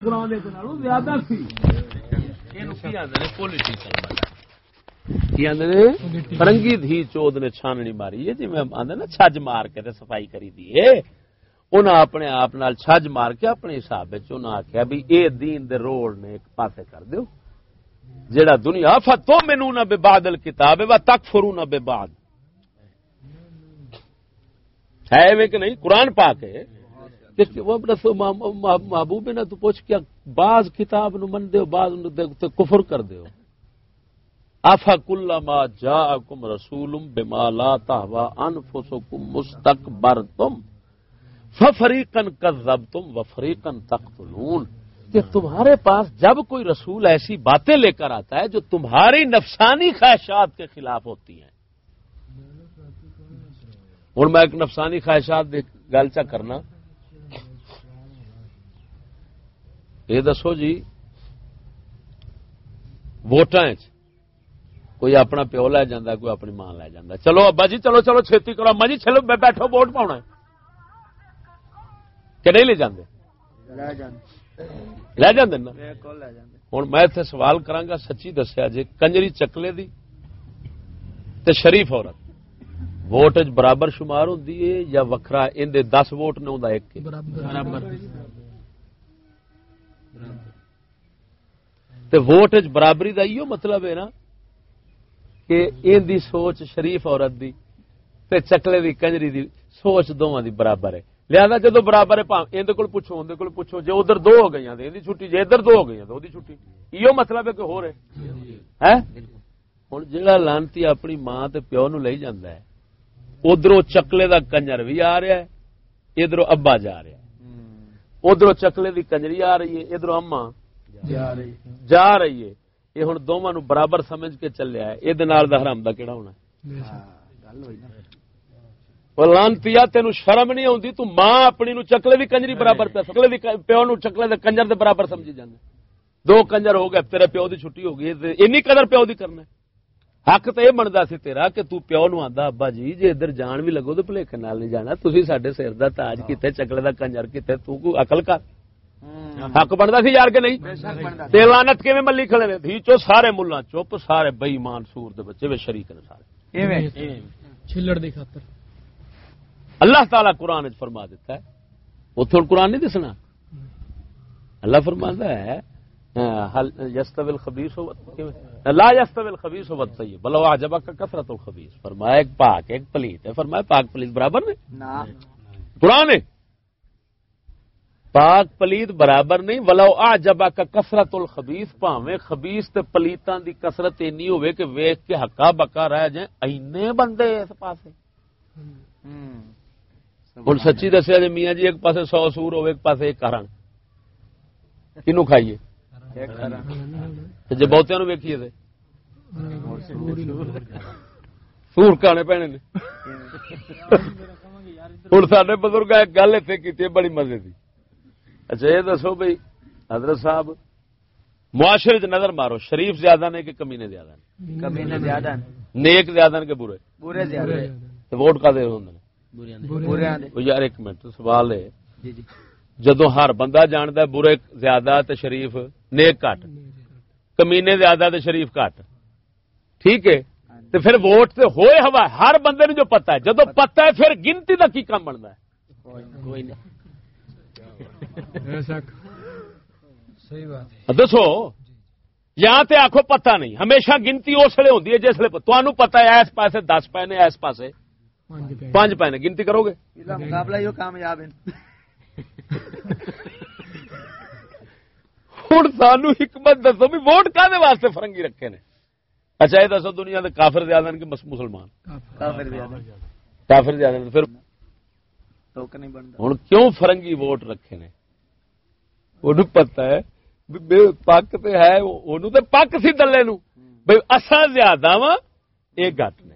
زیادہ فرنگی دھی چود نے چھاننی ماری۔ ہے جی میں آدھے نا چھج مار کے صفائی کری دی انہیں اپنے آپ چھج مار کے اپنے حساب آخیا بھی اے دین دے روڈ نے ایک پاسے کر دیو۔ جڑا دنیا فتو مینو نہ بے بادل کتاب ہے تک فرو نہ بے باد۔ ہے کہ نہیں؟ قرآن پا کے محبوب نے تو پوچھ کیا بعض کتاب نو من دیو بعض نو دیو کفر کر دیو آفا کل ما جا کم رسول بما لا تہوا انفسکم مستقبرتم ففریقن کذبتم وفریقن تقتلون۔ کہ تمہارے پاس جب کوئی رسول ایسی باتیں لے کر آتا ہے جو تمہاری نفسانی خواہشات کے خلاف ہوتی ہیں۔ ہوں، میں ایک نفسانی خواہشات گل چا کرنا۔ یہ دسو جی ووٹان کوئی اپنا پیو لے جا کوئی اپنی ماں لے جا چلو ابا جی چلو چلو چھتی کرو۔ اما جی چلو بیٹھو ووٹ پاؤنا کہ نہیں لے جاندے؟ لے جاندے۔ نا؟ ہوں میں اتنے سوال کرا سچی دسیا جی کنجری چکلے دی تے شریف عورت۔ ووٹ برابر شمار ہوں یا وکھرا؟ اندر دس ووٹ نے ایک ووٹ برابری کا مطلب ہے نا کہ ان دی سوچ شریف عورت دی تے چکلے دی کنجری دی سوچ دونوں دی برابر ہے۔ لہذا جدو برابر ہے اندر کو پوچھو اندر کو پوچھو جی ادھر دو ہو گئی چھٹی جی ادھر دو ہو گئی تو چھٹی۔ یہ مطلب ہے کہ ہو رہے ہوں جہاں لانتی اپنی ماں تے پیو نو لے جانا ہے ادھر چکلے دا کنجر بھی آ رہا ہے ادھر ابا جا رہا ہے۔ ادھر چکلے دی کنجری آ رہی ہے ادھر اما جا رہی ہے۔ یہ ہوں دونوں برابر سمجھ کے چلیا ہے۔ یہ حرام کا کہڑا ہونا لانتی تین شرم نہیں آتی تو ماں اپنی نو چکلے دی کنجری برابر چکلے پیو نو چکلے دے کنجر دے برابر سمجھی جانے دو کنجر ہو گئے تیرے پیو دی چھٹی ہو گئی اینی قدر پیو دی کرنا حق تو یہ بنتا سی تیرا کہ تو پیو نو آدھا ابا جی جی ادھر جان بھی لگو تو بھلے نال نہیں جانا تھی سڈے سر دا تاج کتنے چکلے دا کنجر کتنے تو اقل کر حق بنتا سی یار کے نہیں لانت کی ملی کھڑے نے دھی چو سارے ملا چپ سارے بئی مان سور دے بچے شریک نے سارے دی خاطر اللہ تعالی قرآن فرما دیتا ہے اتوں قرآن نہیں دسنا اللہ فرما ہے یستویل خبیس ہو لا یستویل خبیس ہو صحیح بلو آجبا کا کثرت الخبیس فرمایا ایک پاک ایک پلیت ہے. فرمایا پاک پلیت برابر نہیں؟ قرآن پاک پلیت برابر نہیں. ولو آ جبا کا کسرت الخبیس پاوے خبیس تے پلیتاں دی کسرت اینی ہوئے کہ ویخ کے حقا بکا رہ جائیں. اینے بندے اس پاسے. ہوں سچی دسیا جی میاں جی ایک پاسے سو سور ہو ایک پاسے ایک کرن کنو کھائیے. جی بہت ویکھیے سور کھانے پینے نے ہوں سڈے بزرگ ایک گل اتنے کی بڑی مزے کی اچھا یہ دسو بھائی حضرت صاحب معاشرے چ نظر مارو شریف زیادہ نے کہ کمینے زیادہ نے کمینے زیادہ نیک زیادہ نے کہ برے برے زیادہ ووٹ کا دے ہوں یار ایک منٹ سوال ہے جی، جی۔ جدو ہر بندہ جانتا ہے برے زیادہ تے شریف نیک کٹ۔ کمینے زیادہ تے شریف کٹ۔ ٹھیک ہے؟ تو پھر ووٹ سے ہوئے ہوا ہر بندے نے جو پتا ہے۔ جدو پتا ہے پھر گنتی کا کی کام بنتا ہے؟ دسو یہاں تے آخو پتہ نہیں۔ ہمیشہ گنتی اس لیے ہوتی ہے جس لیے تمہیں پتا ہے اس پاسے دس پے نے اس پاسے پانچ پے۔ نے۔ گنتی کرو گے؟ کامیاب ہوں سانو حکمت دسو بھی ووٹ کا واسطے فرنگی رکھے نے؟ اچھا یہ دسو دنیا کے کافر زیادہ کہ مسلمان؟ کافر زیادہ پھر ہوں کیوں فرنگی ووٹ رکھے نے؟ وہ پتا ہے پک تو ہے پک سی دلے نو بھائی اصا زیادہ وا یہ گٹ نے۔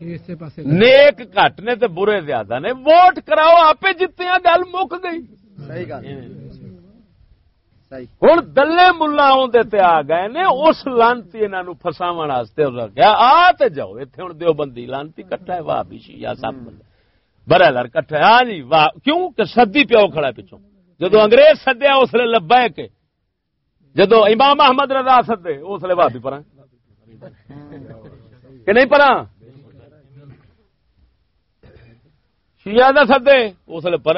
نیک گٹ نے برے زیادہ نے ووٹ کراؤ آپ جتیا گل مک گئی ہوں دلے ملا آ گئے نے اس لانتی انہوں فساو آ جاؤ اتنے ہوں دو بندی لانتی کٹا ہے واہ بھی سب بندے برا لر کٹھا ہاں جی واہ کیوں کہ سدی پیو کھڑا پچھوں جدو انگریز سدیا اس لیے لبا ہے کہ جدو امام احمد رضا سدے اس لیے بھابی پر کہ نہیں پڑا شیعہ دا سدے اس لیے پر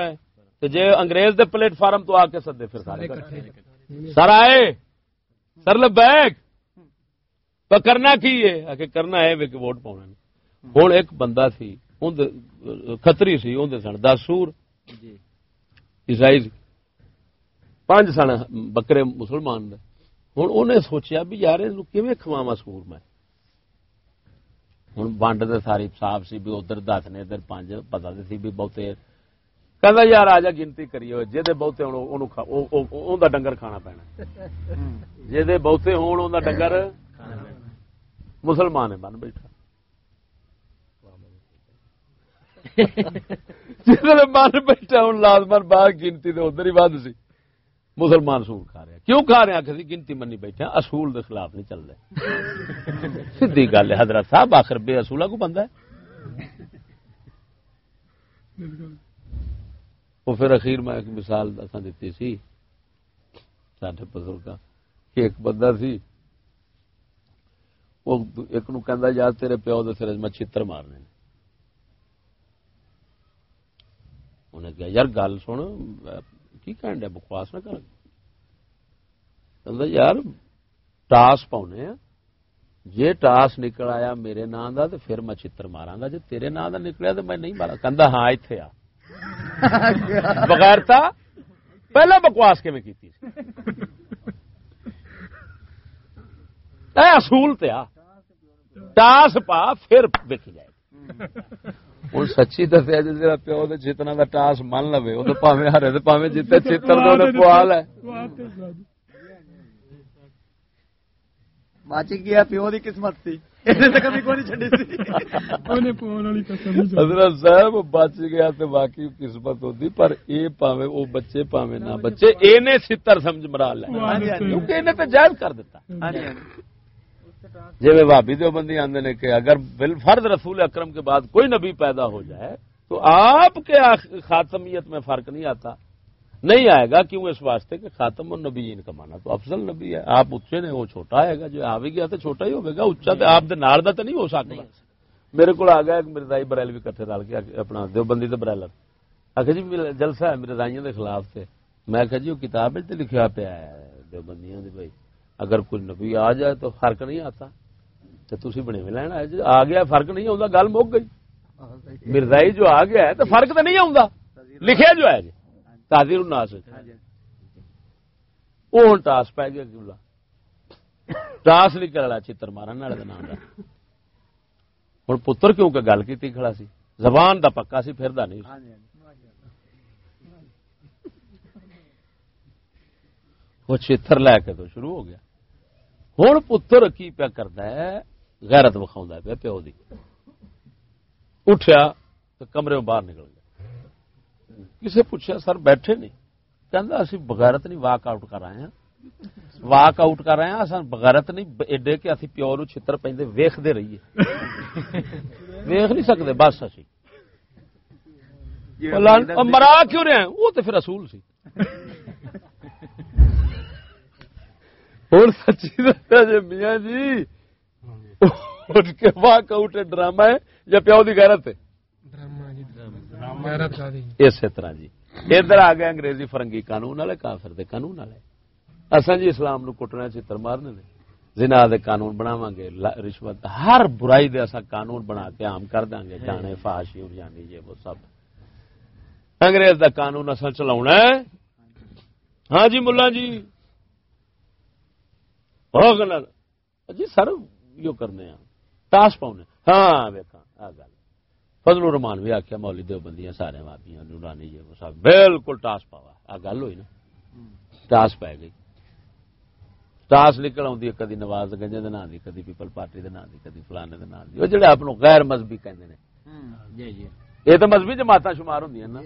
جے انگریز دے پلیٹ فارم تو آ کے سدے پھر سارے۔ سر آئے سر لبیک۔ تو کرنا کی ہے؟ کرنا ہے ووٹ پاؤنا ہوں ایک بندہ سی خطری سی اندر سن دسور جی۔ عیسائی پانچ سن بکرے مسلمان ہوں انہیں سوچیا بھی یار یہ کھواوا سور میں؟ ہوں ونڈ تو ساری صاف سی بھی ادھر دس نے ادھر پانچ پتا سی بھی بہتے کہ یار آ جا گنتی کریے جی بہتے ہوں ڈنگر کھانا پینا جی بہتے ہون ڈنگر مسلمان بن بیٹھا جس من بیٹھا ہوں لازمن باغ گنتی تو ادھر ہی ود سی مسلمان سور کھا رہے کیوں کھا رہے ہیں؟ گنتی منی بیٹھے اصول کے خلاف نہیں چل رہے۔ سیدھی گل ہے حضرت صاحب آخر بے اصولہ کو بندہ ہے۔ وہ پھر اخیر میں ایک مثال دیتی سی ساڈے بزرگ کہ ایک بندہ سی وہ ایک نو کہ یار تیرے پیو دے سر میں چھتر مارنے انہیں کہا یار گل سن کی کہن ڈیا بکواس نہ کر۔ یار، ٹاس پاؤنے جی ٹاس نکل آیا میرے نام کا تو پھر میں چتر مارا گا۔ جی تیرے نام کا نکلیا، تو میں نہیں مارا کہ ہاں اتے آ۔ بغیر تھا پہلے بکواس کی اصول تیا ٹاس پا، پھر بک جائے۔ ہوں سچی دسیا جی جا پیو جتنا کا ٹاس من لو وہ تو پاوے ہرے تو پاوے جیتے تو پوال ہے بچ گیا پیو کی قسمت سی حضرت صاحب بچ گیا تو باقی قسمت ہوتی پر اے پاوے او بچے پاوے نہ بچے اے نے ستر سمجھ مرا لیا کیونکہ انہیں تو جائز کر دیتا جی میں بھابی دو بندی آدھے نے کہ اگر بل فرد رسول اکرم کے بعد کوئی نبی پیدا ہو جائے تو آپ کے خاتمیت میں فرق نہیں آتا۔ نہیں آئے گا کیوں اس واسطے کہ خاتم النبیین کا مانا تو افضل نبی ہے۔ آپ اچے نے، وہ چھوٹا آئے گا۔ جو آ بھی گیا تو چھوٹا ہی ہوگا۔ اچا تو آپ نال تو نہیں ہو سکتا۔ میرے کو آ گیا ایک مرزائی برائل بھی کٹھے رل کے اپنا دیوبندی تو برائلر آخر جی جلسہ ہے مرزائیوں کے خلاف سے میں کہ جی وہ کتاب لکھا پیا ہے دیوبندیاں بھائی۔ اگر کوئی نبی آ جائے تو فرق نہیں آتا۔ تو تھی بنے میں لینا جی، آ گیا، فرق نہیں آتا گل مک گئی۔ مرزائی جو آ گیا ہے تو فرق تو نہیں آتا لکھے جو ہے جی تازی الناس۔ وہ ہوں ٹاس پی گیا، کیوں ٹاس نہیں کرا چتر مارن والے نام کا ہوں پتر کیوں کہ گل کی کھڑا سی؟ زبان دا پکا سی، پھر نہیں۔ وہ چتر لے کے تو شروع ہو گیا۔ ہوں پتر کی پیا کرتا ہے غیرت وکھاؤں پیا پیو دی۔ اٹھیا تو کمرے باہر نکل گیا۔ کسے پوچھا سر بیٹھے نہیں؟ کہہ اسی بغیرت نہیں واک آؤٹ کر رہے ہیں واک آؤٹ کر رہے ہیں اصل بغیرت نہیں ایڈے کہ اسی پیو نو چھتر پہ ویختے رہیے۔ ویخ نہیں سکتے بس اسی۔ مرا کیوں رہے ہیں؟ وہ تو پھر اصول سی۔ ہوں سچی دسیا جی میاں جی۔ اٹھ کے واک آؤٹ ڈرامہ ہے یا پیو کی گیرت اسی طرح جی۔ ادھر آ گئے انگریزی فرنگی قانون والے کافر دے قانون والے۔ اصل جی اسلام نو کٹنا چتر مارنے نے جنا دے قانون بناو گے رشوت ہر برائی دے اصا قانون بنا کے عام کر دیں گے۔ جانے فاشی جانی جی وہ سب۔ انگریز دا قانون اصل چلا ہاں جی ملا جی۔ جی سر یہ کرنے ٹاس پاؤنے۔ ہاں ویکا آ گل۔ فضل الرحمان بھی آخیا مولی دو بندیاں سارے مابیاں نورانی جی وہ سب بالکل ٹاس پاوا۔ آ گل ہوئی نا؟ ٹاس پی گئی۔ ٹاس نکل ہے کدی نواز گنجے کے نام کی کدی پیپل پارٹی کے نام کی کدی فلانے کے نام کی وہ جڑے اپنے غیر مذہبی کہتے ہیں جی، جی۔ یہ تو مذہبی جماعت شمار ہوں نا۔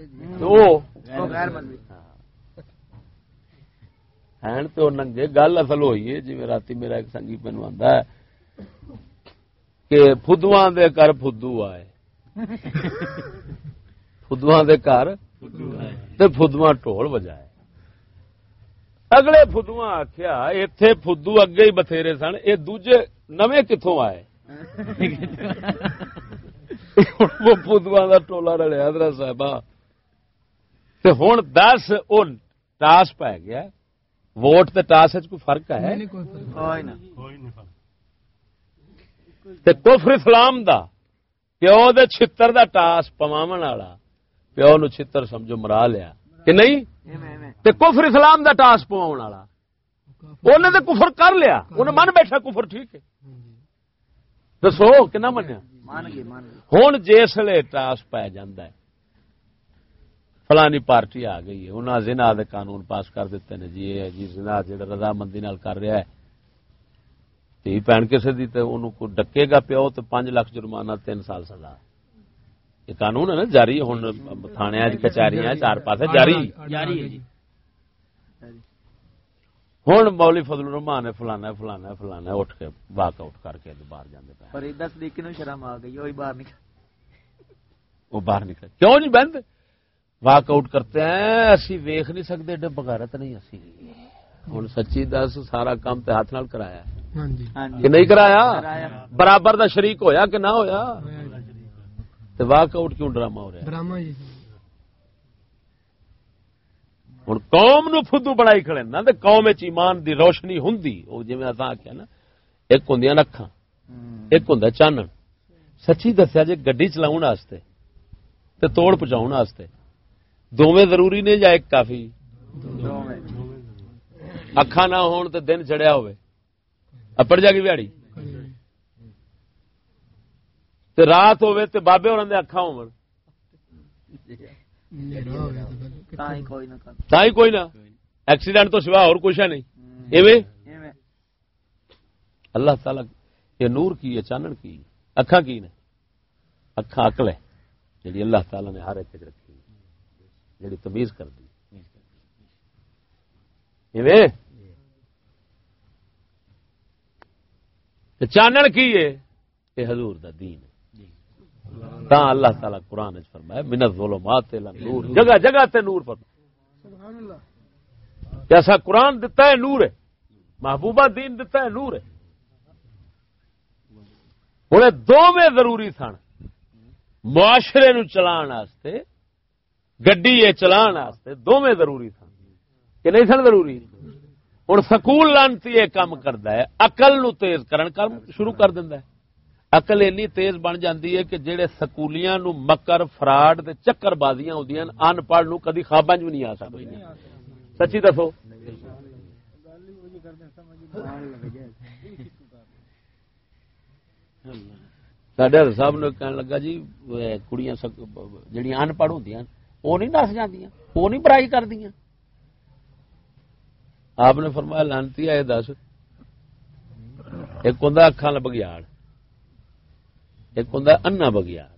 تو ننگے، گل اصل ہوئی ہے جی رات میرا ایک سنگی پینو آتا ہے کہ فدو دے کر فدو آئے۔ فدو دے کر فدو ٹول بجائے۔ اگلے فدو آخیا اتے فدو اگے ہی بتھیرے سن یہ دوجے نویں کتوں آئے؟ وہ فدوا کا ٹولا رلیا، حضرت صاحبہ۔ ہوں دس وہ ٹاس پی گیا۔ ووٹ تے ٹاس کوئی فرق ہے؟ کفر اسلام دا پیو دے چھتر دا ٹاس پواون والا پیو نو چھتر سمجھو مرا لیا۔ کہ نہیں؟ تے کفر اسلام دا ٹاس پواون والا۔ انہیں تے کفر کر لیا انہیں من بیٹھا کفر ٹھیک ہے۔ دسو کنا منیا؟ ہوں جسے ٹاس پی جاندہ ہے۔ فلانی پارٹی آ گئی ہے۔ انہوں زنا دے قانون پاس کر دیتے ہیں جی یہ جی زنا جڑا رضامندی نال کر رہا ہے۔ تھی بھن کسی دی تے انہوں کو ڈکے گا پیو تو پانچ لاکھ جرمانہ تین سال سزا۔ یہ قانون ہے نا جاری ہوں تھانے کچہری چار پاس جاری۔ ہوں مولی فضل الرحمان نے فلانا فلانا فلانا اٹھ کے واک آؤٹ کر کے باہر جانے پہ شرم آ گئی باہر نکل وہ باہر نکل کیوں نہیں بہن واک آؤٹ کرتے ہیں اسی ویخ نہیں سکتے ایڈے بغیرت نہیں اسی ہوں سچی دس سارا کام تے ہاتھ نال کرایا ہاں جی۔ ہاں جی۔ کہ نہیں کرایا؟ برابر دا شریک ہویا کہ نہ ہویا؟ واک آؤٹ کیوں ڈرامہ ہو رہا جی۔ ہوں قوم نو فدو بنائی کھڑے نا قوم ایمان دی روشنی ہوں جی آخیا نا ایک ہوں۔ اکھا ایک ہوں چانن۔ سچی دسیا جی گڈی چلاؤ توڑ پہنچاؤ دونوں ضروری نے یا ایک کافی؟ اکھا نہ ہون تے دن چڑیا ہوئے۔ اپڑ جا گی تے رات ہوئے تے بابے اور اکھا ہو کوئی نہ ایکسیڈنٹ تو سوا اور کچھ ہے نہیں۔ ایویں؟ اللہ تعالی یہ نور کی ہے چانن کی اکھا کی نے؟ اکھا اکل ہے جی اللہ تعالی نے ہر ایک رکھی۔ جڑی تمیز کر دی۔ چانن کی ہے؟ یہ حضور دا دین۔ تا اللہ تعالی قرآن فرمایا منت ظلمات نور جگہ جگہ تے نور پر۔ ایسا قرآن دتا ہے نور ہے محبوبہ دین دتا ہے نور ہے۔ ہوں دونوں ضروری سن معاشرے نو چلان واسطے گڈی چلان دونوں ضروری سن۔ کہ نہیں سن ضروری؟ ہوں سکول لانتی یہ کام کرتا ہے اقل نو تیز کرن شروع کر دینا ہے۔ اقل اینی تیز بن جاتی ہے کہ جہے سکولیاں نو مکر، فراڈ تے چکر بازیاں ہوں ان پڑھ نو کدی خواب چ نہیں آ سکتی سچی دسو؟ سڈے صاحب نے کہنے لگا جی کڑیاں جہیا ان پڑھ ہوں وہ نہیں وہ نہیں برائی کر دیا آپ نے فرمایا لانتی آئے دس۔ ایک ہوں اکھان بگیاڑ ایک ہوں انا بگیاڑ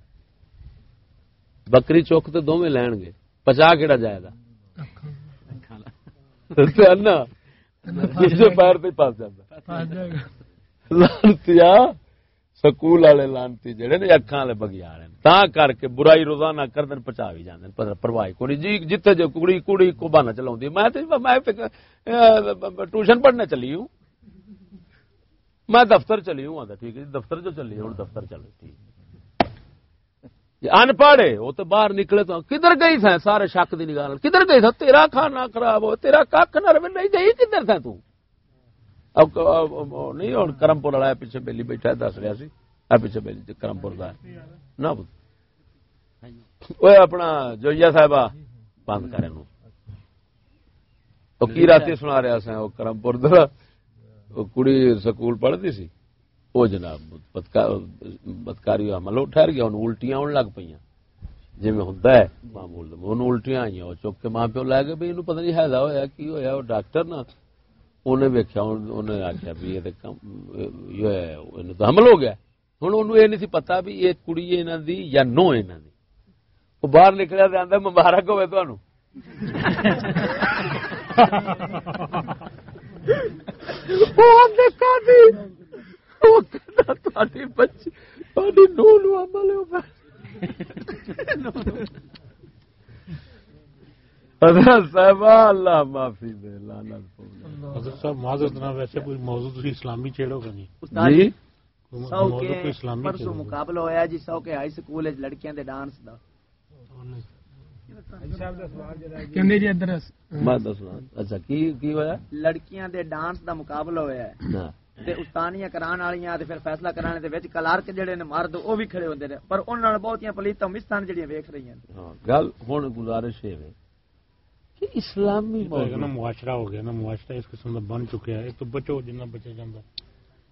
بکری چوک تو دونوں لین گے۔ پچا کہڑا جائے گا؟ انا پیر پہ پس جاتا لانتی سکول والے لانتی جڑے نے اکھان والے بگیار تا کر کے برائی روزانہ کر دن پچا بھی جانے پرواہ کو جی جتنے جو کڑی کڑی کو بہانا چلا میں ٹیوشن پڑھنے چلی ہوں۔ میں دفتر چلی ہوں ٹھیک ہے جی، دفتر جو چلی ہوں دفتر چل ٹھیک جی، ان پڑھ وہ تو باہر نکلے تو کدھر گئی تھا سارے شک کی نگاہ کدھر گئی تھا تیرا کھانا خراب ہو، تیرا کھ نہ رہے نہیں گئی، کدھر تھا تو؟ نہیں ہوں کرمپور والا پیچھے بہلی بیٹھا دس رہا سی۔ پیچھے بہلی کرمپور کا نہ اپنا جویا صاحب بند کرے کی رات سنا رہا سا کرمپور کڑی سکول پڑھتی سی۔ وہ جناب بدکاری عمل ٹھہر گیا الٹیاں آن لگ پہ جی ہوں معمول الٹیاں آئی چک کے ماں پیو لے گئے بھائی پتہ نہیں ہے ہوا کی ہوا وہ ڈاکٹر نا انہیں ویکیا انہیں آخیا بھی یہ تو حمل ہو گیا۔ ہوں انہوں یہ نہیں پتا بھی یہ کڑی یہاں دی یا نو یہاں دی۔ وہ باہر نکلیا تو آدھا مبارک ہوئے تمہوں بچی نو نو عمل ہو جی، مقابلہ ہویا جی سو کے ہائی سکول لڑکیاں دے ڈانس دا۔ لڑکیاں ڈانس دا مقابلہ ہویا ہے۔ کرانے کلارک جڑے مرد او بھی کھڑے ہوندے نے۔ پر انہاں نال بہتیاں پلیتاں مستان جڑیاں ویکھ رہی ہیں گل ہن گزارش اسلامی معاشرہ ہو گیا نا معاشرہ اس قسم کا بن چکا ہے تو بچو جنہ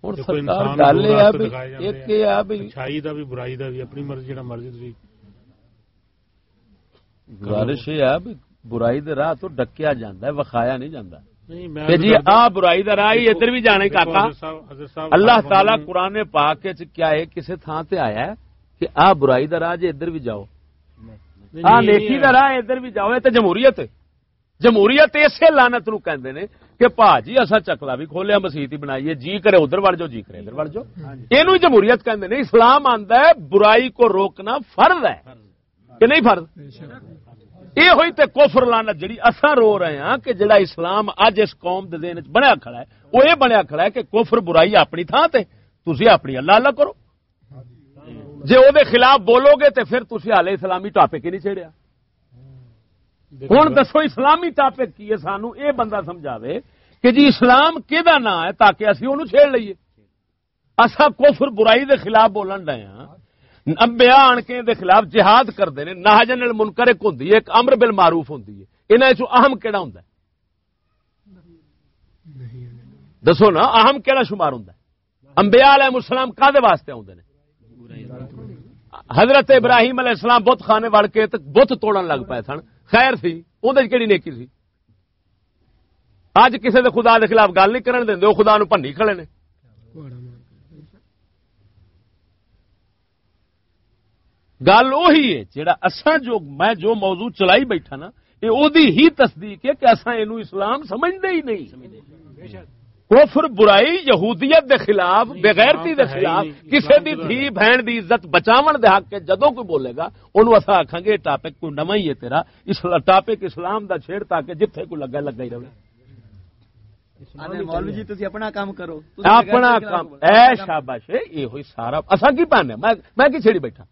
سرکار گل ایک۔ یہ بھی۔ اچھائی دا بھی برائی دا بھی اپنی مرضی جڑا مرضی تسی۔ گزارش یہ ہے بھی برائی دے راہ تو ڈکیا جاندا ہے وکھایا نہیں جاندا۔ جی آ برائی دا راہ ادھر بھی جانے کاکا۔ اللہ تعالی قرآن پاک وچ کیا ہے کسے تھان تے آیا ہے کہ آ برائی دا راہ جے ادھر بھی جاؤ۔ آ نیکی دا۔ راہ ادھر بھی جاؤ تے جمہوریت ہے۔ جمہوریت اسے لانت نو کہندے نے کہ پا جی اسا چکلا بھی کھولیا مسیت ہی بنائیے جی کرے ادھر وڑ جاؤ جی کرے ادھر وڑ جاؤ اینو ہی جمہوریت کہندے نے اسلام آندا ہے برائی کو روکنا فرض ہے۔ کہ نہیں فرض؟ یہ ہوئی تے کفر لانت جڑی اساں رو رہے ہاں کہ جڑا اسلام اج اس قوم دے ذہن وچ بنیا کھڑا ہے وہ یہ بنیا کھڑا ہے کہ کفر برائی اپنی تھان تے تسی اپنی اللہ اللہ کرو۔ جے او دے خلاف بولو گے تے پھر تسی حالے اسلامی ٹاپک ہی نہیں دیکھو ہوں دسو اسلامی ٹاپک کی ہے سانو یہ بندہ سمجھاوے کہ جی اسلام کہ نام ہے تاکہ اسی انہوں چھیڑ لئیے۔ اصا کفر برائی دے خلاف بولن ڈے ہاں۔ انبیاء آن کے دے خلاف جہاد کرتے ہیں ناجن المنکر ایک ہے ایک امر بالمعروف ہوندی ہے۔ انہاں چوں اہم ہوندا ہے؟ دسو نا اہم کیڑا شمار ہے؟ انبیاء علیہ السلام کادے واسطے آوندے نے؟ حضرت ابراہیم علیہ السلام بت خانے وڑ کے بت توڑن لگ پے سن۔ خیر سی اندر کہڑی نیکی سی؟ اج کسی دے خدا دے خلاف گل نہیں کرن دیندے او خدا نو پنی کھڑے نے گل وہی ہے جڑا اساں جو میں جو موضوع چلائی بیٹھا نا یہ اودی ہی تصدیق ہے کہ اساں اینو اسلام سمجھدے ہی نہیں۔ سمجھدے بے شک کفر برائی یہودیت دے خلاف بغیرتی دے خلاف کسی دی دھی بہن دی عزت بچاون دے حق کے جدوں کوئی بولے گا اونوں اساں آکھاں گے ٹاپک کوئی نواں ہی ہے تیرا اسلام ٹاپک اسلام دا چھیڑ تاکہ جتھے کوئی لگا لگا ہی رہے۔ مولوی جی تسی اپنا کام کرو۔ اپنا کام۔ اے شاباش اے یہ ہوئی سارا اساں کی پانے میں میں کی چھیڑی بیٹھا؟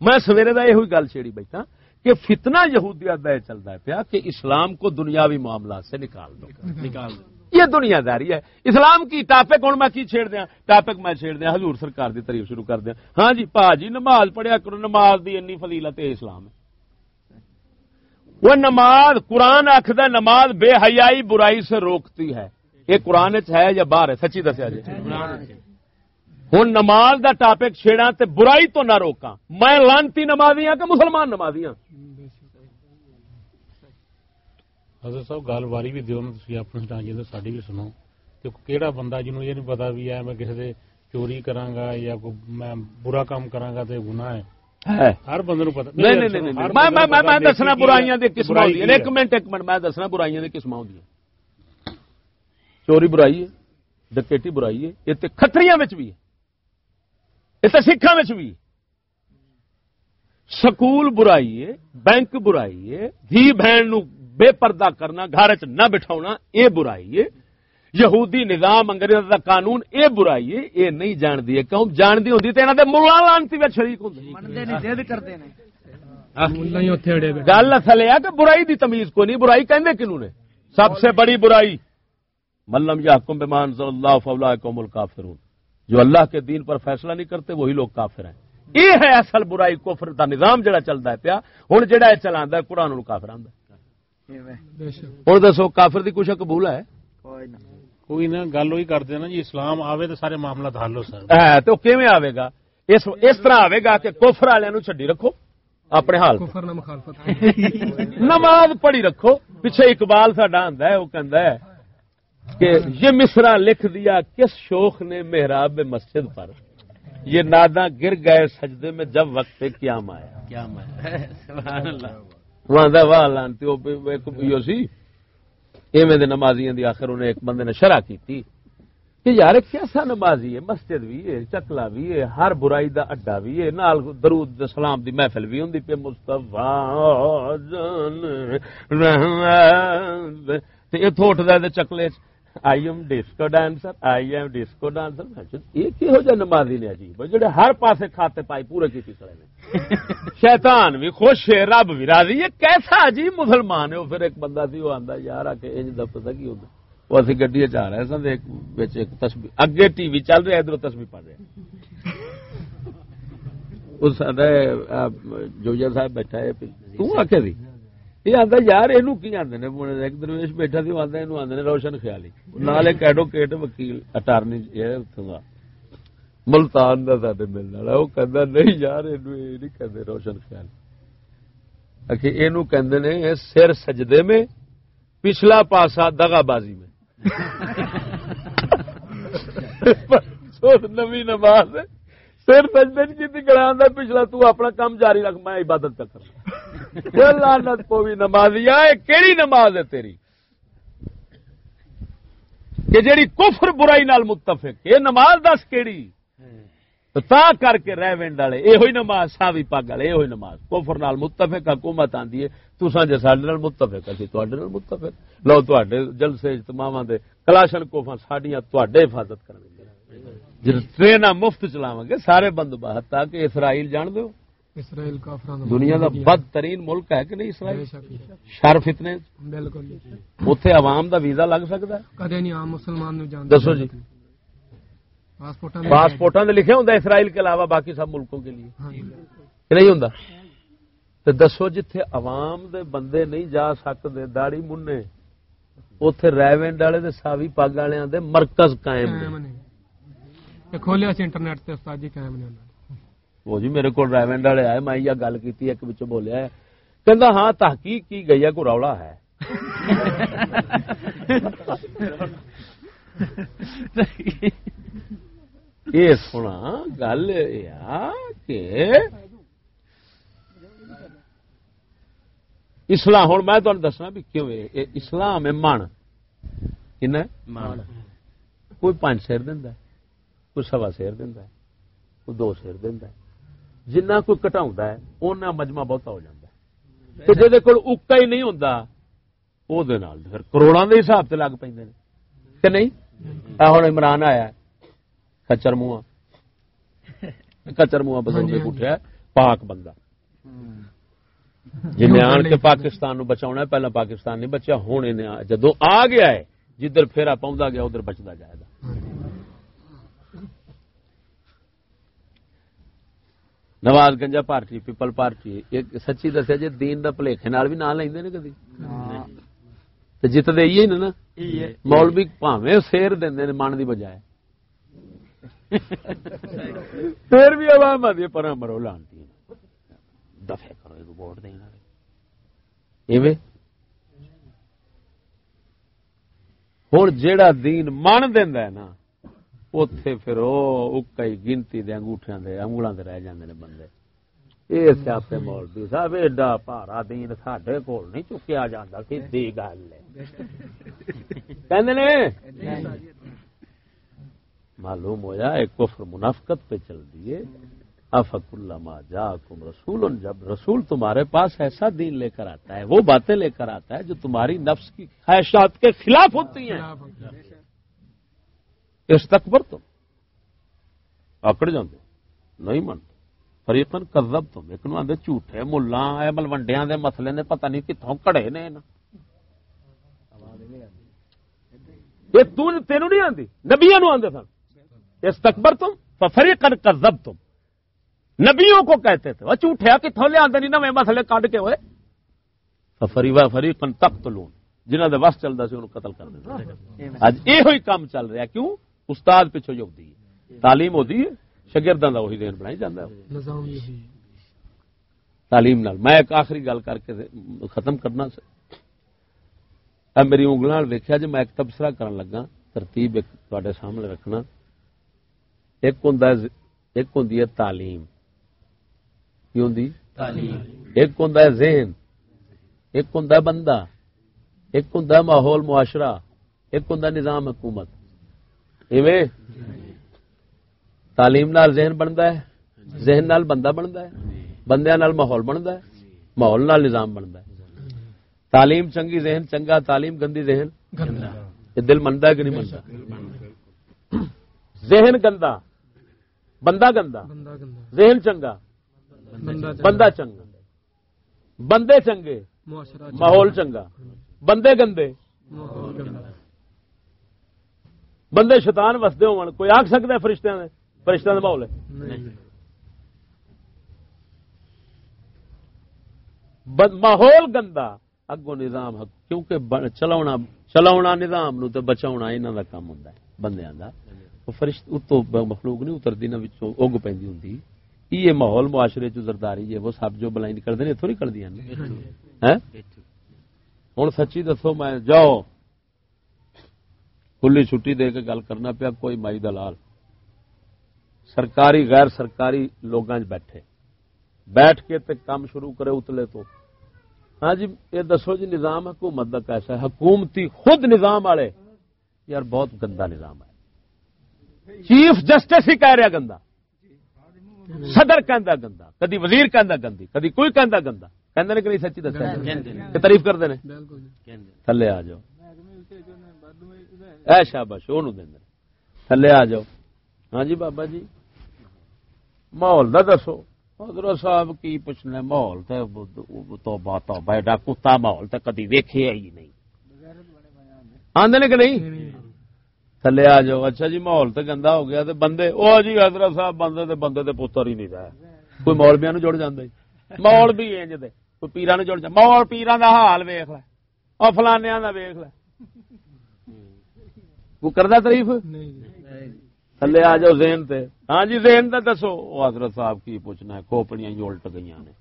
میں سویرے دا یہ ہوئی گل چھیڑی بیٹھا کہ فتنہ یہودیت دا یہ چلتا ہے پیا کہ اسلام کو دنیاوی معاملات سے نکال دو۔ نکال دو۔ یہ دنیا داری ہے۔ اسلام کی ٹاپک ہوں میں کی چھیڑ دیا؟ ٹاپک میں چھیڑ دیا۔ حضور سرکار دی تعریف شروع کر دیا۔ ہاں جی پا جی نماز پڑھیا کرو۔ نماز دی انی فضیلت ہے اسلام ہے۔ وہ نماز، قرآن آخد نماز بے حیائی برائی سے روکتی ہے۔ یہ قرآن چ ہے یا باہر ہے؟ سچی دسیا جی۔ ہوں نماز دا ٹاپک چھیڑا تے برائی تو نہ روکاں۔ میں لانتی نمازی ہاں کہ مسلمان نمازی ہاں حضرت صاحب گل واری بھی دیو نا اپنے ٹانگ جی ساڈی بھی سنو۔ کہ کیڑا بندہ جنوں یہ نہیں پتا بھی ہے میں کسی دے چوری کراں گا یا میں برا کام کراں گا تے گناہ ہے۔ ہر بندے نو پتا نہیں نہیں نہیں نہیں ہر میں بندے میں نوں میں پتا میں نیکی دسنا کی برائیاں ہے، دی قسم برائی ہوندی کی ایک منٹ ایک منٹ میں دسنا برائیاں دی قسم ہوندی چوری برائی ہے ڈکیٹی برائی ہے یہ تے کھتریاں وچ بھی ہے۔ یہ تے سکھاں وچ بھی ہے۔ سکول برائی ہے بینک برائی ہے دھی بہن نو بے پردہ کرنا گھر چ نہ بٹھا یہ برائی ہے یہودی نظام انگریز دا قانون اے برائی ہے یہ نہیں جانتی ہے۔ کیوں؟ جانتی تو یہاں ملا لانتی میں شریک ہوں گل اصل ہے کہ برائی دی تمیز کو نہیں برائی کہ کنوں نے؟ سب سے بڑی برائی۔ ملم یحکم بمان صلی اللہ فولا کو الکافرون۔ جو اللہ کے دین پر فیصلہ نہیں کرتے وہی لوگ کافر ہیں۔ یہ ہے اصل برائی کفر دا نظام جڑا چلتا ہے پیا۔ ہوں جڑا چلاندا ہے قرآن کافر آدھا ہوں دسو کافر دی کچھ قبول ہے کوئی نہ گل وہی کرتے نا جی اسلام آوے تو سارے معاملہ حل ہو سکتے ہیں تو کیویں آوے گا اس طرح آئے گا کہ کوفر والوں چڈی رکھو اپنے حال نماز پڑھی رکھو پیچھے اقبال ساڈا آندا ہے وہ کہندا ہے کہ یہ مصرا لکھ دیا کس شوخ نے محراب مسجد پر یہ نادا گر گئے سجدے میں جب وقت قیام آیا قیام آیا سبحان اللہ وہ واہ، لانتی او سی۔ ایویں دے نمازیاں دی آخر انہیں ایک بندے نے شرح کیتی۔ کہ یار کیسا نمازی ہے، مسجد بھی ہے، چکلا بھی ہے، ہر برائی دا اڈا بھی ہے، نال درود سلام دی محفل بھی ہوندی پہ مصطفی جان رحمت۔ تے اٹھدا تے چکلے چ۔ I am disco dancer I am disco dancer ایک نمازی نے عجیب جڑے ہر پاسے کھاتے پائی پورے کسی کھڑے نے شیطان بھی خوش ہے رب بھی راضی یہ کیسا عجیب مسلمان ہے وہ پھر ایک بندہ سی وہ آندا یار آ کے انج دا کی ہوندا وہ اسی گڈی چ رہے سن ایک وچ اگے ٹی وی چل رہا ادھر تسبی پڑ رہے اس جو صاحب بیٹھا ہے تو یہ آتا یار یہ آدھے ایک درویش بیٹھا سی آدھا یہ آدھے روشن خیالی نال ایک ایڈوکیٹ وکیل اٹارنی ملتان کا سارے ملنے والا وہ کہہ نہیں یار یہ کہتے روشن خیالی کہندے نے سر سجدے میں پچھلا پاسا دگا بازی میں نوی نماز سر سجدے کی گڑا پچھلا تو اپنا کام جاری رکھ میں عبادت تک کر لانت پوی نمازی کیڑی نماز ہے تیری؟ کہ جیڑی کفر برائی نال متفق، یہ نماز دس کیڑی؟ تا کر کے ریونڈ والے یہ نماز، ساوی پگ والے یہ نماز۔ کوفر متفق، حکومت آتی ہے تسان جی سارے متفق اچھی تے متفق۔ لو تے جلسے اجتماع دے کلاشن کوفا ساڈیاں تے حفاظت کریں گے۔ ٹرین مفت چلاو گے سارے بندوبست تاکہ اسرائیل جان دو۔ اسرائیل دنیا کا بدترین ملک ہے کہ نہیں اسرائیل؟ شرف اتنے؟ بالکل جی۔ اتنے عوام دا ویزا لگ سکتا ہے؟ کدے نہیں عام مسلمان دسو جی۔ پاسپورٹاں لکھے ہوندا اسرائیل کے علاوہ باقی سب ملکوں کے لیے۔ ہاں جی۔ نہیں ہوں تے دسو جتھے عوام دے بندے نہیں جا سکتے داڑی مننے اوتھے ریونڈ والے ساوی پگ والے مرکز قائم کھولیا سی انٹرنیٹ تے استاد جی قائم نے وہ جی میرے کو ڈرائیونڈ والے آئے میں یہ گل کی ایک بچ بولیا کہندا ہاں تحقیق کی گئی ہے کو رولا ہے؟ یہ سنا گل کہ اسلام ہوں میں تمہیں دسنا بھی کیوں اسلام ہے من۔ کن کوئی پانچ سیر دینا کوئی سوا سیر دینا کوئی دو سیر دینا جنہ کوئی کٹا اُنہ مجمع بہتا ہو جاتا ہے۔ جہد کول اکا ہی نہیں ہوں وہ کروڑوں کے حساب سے لگ پہ نہیں؟ ہوں عمران آیا کچر منہ کچر منہ بسندے اٹھا پاک بندہ۔ جی جن آن کے پاکستان نو بچا پہلا پاکستان نہیں بچا ہوں جدو آ گیا ہے جدھر پھیرا پاؤں گیا ادھر بچتا جائے گا۔ نواز گنجا پارٹی پیپل پارٹی سچی دسیا جی دین دا پلیخے نال بھی نہ لیندے کدی؟ ہاں۔ جت دے ہی نا؟ مولوی بھاویں سیر دیندے من دی بجائے۔ پھر بھی عوام آدھی پر مرو لانتی دفے کرو یہ ووٹ دینا ایویں؟ جیڑا دین من دیندا نا اتے پھر وہ اکائی گنتی دے انگوٹھیاں دے انگولاں دے رہ جاندے نے بندے اے سیاپے مولوی صاحب ایڈا پارا دین ساڈے کول نہیں چکیا جاندا سی گل معلوم ہوا کفر منافقت پہ چل دیے افک اللہ ما جا کم رسول جب رسول تمہارے پاس ایسا دین لے کر آتا ہے وہ باتیں لے کر آتا ہے جو تمہاری نفس کی خواہشات کے خلاف ہوتی ہیں اس تک پر تم۔ آکڑ جاندے۔ نہیں من فریقن کذب تم۔ ایک نو آدھے جھوٹے ملا ملوڈیا دے مسئلے نے پتہ نہیں کتوں کڑے نے یہ تینوں نہیں آتی نبیا نو آدھے سن۔ اس تک پر تم فریقن کذب تم۔ نبیوں کو کہتے تھے۔ وہ جھوٹیا کتوں لیا نہیں، نویں مسئلے کڈ کے ہوئے۔ فری و فریقن تخت لون جنہ دے بس چلتا سی انہوں قتل کر دیتا اج یہ کام چل رہا کیوں؟ استاد پچھو جو ہوتی ہے تعلیم ہوتی ہے شگردان کا وہی دین بنائی جانا تعلیم نال۔ میں ایک آخری گل کر کے ختم کرنا میری انگل دیکھا جی میں ایک تبصرہ کرن لگا۔ ترتیب ایک سامنے رکھنا۔ ایک ہوں ایک ہوں تعلیم۔ کی ایک ہوں ذہن۔ ایک ہوں بندہ۔ ایک ہوں ماحول معاشرہ۔ ایک ہوں نظام حکومت۔ ایویں تعلیم نال ذہن بنتا ہے ذہن نال بندہ بنتا ہے بندیاں نال ماحول بنتا ہے ماحول نال نظام بنتا ہے۔ تعلیم چنگی ذہن چنگا تعلیم گندی ذہن۔ یہ دل منتا ہے کہ نہیں منتا ذہن گندا بندہ گندا۔ ذہن چنگا بندہ چنگا۔ بندے چنگے ماحول چنگا۔ بندے گندے۔ بندے شیطان وسدے ہون۔ کوئی آخ سکتا ہے فرشتیاں نے فرشتیاں دا ماحول ہے ماحول گندا۔ اگو نظام کیونکہ چلاونا چلاونا نظام نو تے بچاونا انہاں دا کام ہوندا ہے بندیاں دا۔ فرشت اتو مخلوق نہیں اتردی نہ وچوں اگ پیندی ہوندی۔ یہ ماحول معاشرے چ زرداری ہے وہ سب جو بلائی نکلدے نے اتھوں نکلدیاں نے۔ ہیں ہن سچی دسو میں جاؤ۔ کھلی چھٹی دے کے گل کرنا پیا، کوئی مائی دلال۔ سرکاری، غیر سرکاری لوگاں بیٹھے۔ بیٹھ کے تے کام شروع کرے اتلے تو۔ ہاں جی یہ دسو جی نظام حکومت کا کیسا ہے؟ حکومتی خود نظام والے، یار بہت گندا نظام ہے۔ چیف جسٹس ہی کہہ رہا گندا۔ صدر کہندا گندا، کدی وزیر کہندا گندی، کدی کوئی کہندا گندا۔ کہ نہیں سچی دسیا؟ کہ تعریف کرتے ہیں تھلے آ جاؤ۔ اے شاباش وہ تھلے آ جاؤ۔ ہاں جی بابا جی۔ ماحول دا دسو۔ حضرت صاحب کی پوچھنا ماحول تے تو بات بیٹا کتا ماحول تے کدی ویکھیا ہی نہیں۔ آندے نے کہ نہیں؟ تھلے آ جاؤ۔ اچھا جی ماحول تے گندا ہو گیا تے بندے او جی حضرت صاحب بندے تے بندے تے پتر ہی نہیں رہا کوئی مولویاں نو جڑ جاندا مول بھی انج دے کوئی پیراں نو جڑ جا مول پیراں دا حال ویکھ لے او فلانیاں دا ویکھ لے وہ کردا تعریف تھلے آ جاؤ زین تے ہاں جی زین تے دسو او حضرت صاحب کی پوچھنا ہے کھوپڑیاں ہی الٹ گئیاں نے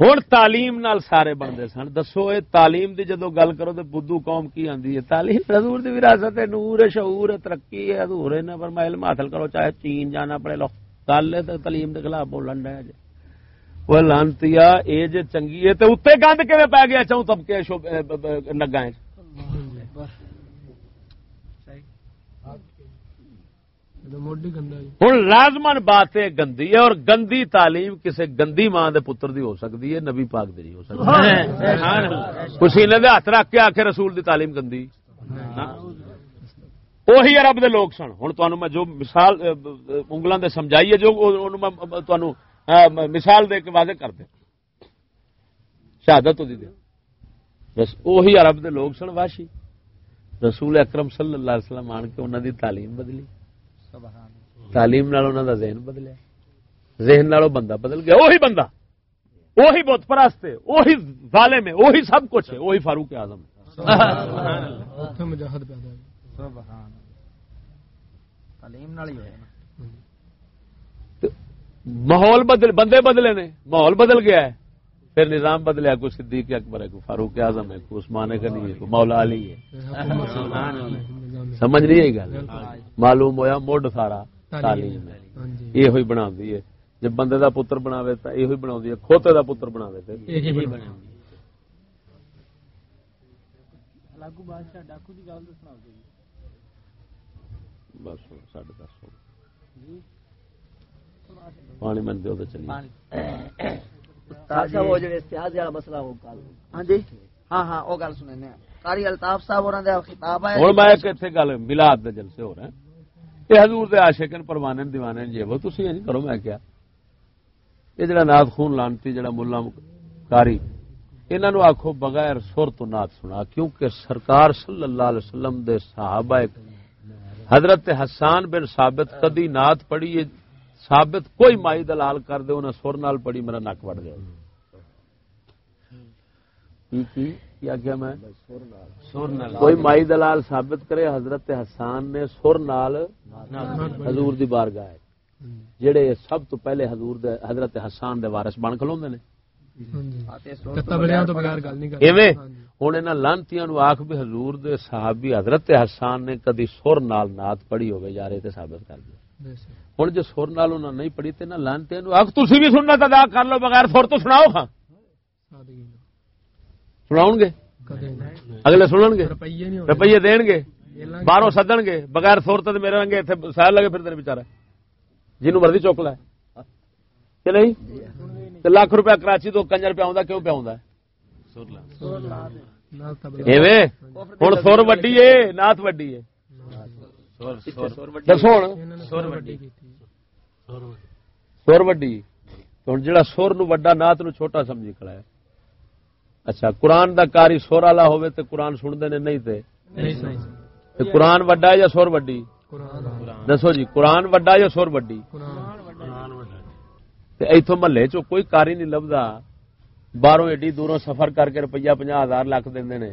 ہوں تعلیم نال سارے بنتے سن۔ دسو یہ تعلیم دی جدو گل کرو تو بدھو قوم کی آندی ہے؟ تعلیم حضور دی وراثت ہے، نور ہے، شعور ہے، ترقی ہے۔ حضور ہے نہ فرمایا، علم حاصل کرو، چاہے چین جانا پڑے، لو۔ گل ہے تو تعلیم دے خلاف بولن ڈیا جی وہ لانتیا، اے جے چنگی ہے تو اتنے گند کیون پی گیا؟ چاہوں طبقے نگا یہ تو موڈی گندا جی ہوں لازمن بات گندی ہے اور گندی تعلیم کسی گندی ماں دے پتر دی ہو سکتی ہے نبی پاک دی نہیں ہو سکتی۔ کسینے دے ہاتھ رکھ کے آخے رسول دی تعلیم گندی۔ وہی عرب دے لوگ سن۔ ہوں تمہیں میں جو مثال انگلوں دے سمجھائی ہے جو میں تمہیں مثال دے کے واضح کر دے۔ شہادت دی دے۔ بس وہی عرب دے لوگ سن واشی رسول اکرم صلی اللہ علیہ وسلم آن کے انہوں دی تعلیم بدلی۔ تعلیم نال انہوں دا ذہن بدلیا۔ ذہن نالوں بندہ بدل گیا وہی بندہ۔ وہی بت پرست ہے وہی ظالم ہے وہی سب کچھ ہے وہی فاروق اعظم ہے۔ اتنے مجاہد پیدا ہوئی سبحان تعلیم نال ہی ہویا نا ماحول بدل بندے بدلے نے ماحول بدل گیا ہے۔ پھر نظام بدلیا کوئی صدیق اکبر ہے کوئی فاروق اعظم ہے کوئی عثمان غنی ہے کوئی مولا علی ہے۔ سمجھ آئی گل؟ معلوم ہویا مڈ سارا تعلیم ہے۔ ہاں جی۔ یہ ہوئی بنا ہے۔ جب بندے دا پتر بناوے تا یہ ہوئی بنا ہے۔ کھوتے دا پتر بناوے تے یہی بنا بس ہن ساڑھے دس ہو گئے پانی من دیو تے چلیے استاد صاحب وہ جڑے استیاز والا مسئلہ وہ کل ہاں جی۔ ہاں ہاں وہ گل سننے قاری الطاف صاحب ہوراں دا خطاب ہے ہوں میں ایک اتنے گل ملاد دے جلسے ہو رہے ہیں۔ یہ حضور دے عاشقن پروانے دیوانے جی وہ تسی نہیں کرو میں کیا۔ یہ جڑا نات خون لانتی جڑا ملا کاری انہاں نو آکھو بغیر سر تو نات سنا کیونکہ سرکار صلی اللہ علیہ وسلم دے صحابہ حضرت حسان بن ثابت کدی نات پڑھی ہے ثابت کوئی مائی دلال کر دے انہیں سر نال پڑھی میرا نک وڑ گیا۔ کی کیا میں؟ کوئی مائی دلال ثابت کرے حضرت حسان نے سر نال حضور دی بارگاہ ہے۔ جڑے سب تو پہلے حضور دے حضرت حسان دے وارث بن کھلوندے نے۔ جی تو جی لانتیاں نو آکھ بھی حضور دے صحابی حضرت حسان نے کدی سر نال نعت پڑھی ہوے یار تے ثابت کر شک ہن جو سر نال نہیں پڑھی تے نہ لانتیاں آکھ تسی بھی سنت ادا کر لو بغیر سر تو سناؤ ہاں سنا گے اگلے سنن گے روپیے دین گے باہروں سدن گے بغیر سورت میرے رنگے اتنے سیر لگے پھر بچارا جنوں مرضی چوک لا نہیں؟ لاکھ روپیہ کراچی تو کنجر پہ آؤں کیوں پہ آؤں ہوں سر وڈی ہے نات وڈی ہے سر وڈی۔ ہوں جا سر نو وڈا نات نو چھوٹا سمجھی کھڑا اچھا قرآن دا کاری سور والا ہوئے تے قرآن سن نے نہیں تے؟ قرآن وڈا یا سور وڈی؟ دسو جی قرآن وڈا یا سور وڈی؟ تے محلے چ کوئی کاری نہیں لبا باہروں ایڈی دوروں سفر کر کے روپیہ پناہ ہزار لکھ دیندے نے۔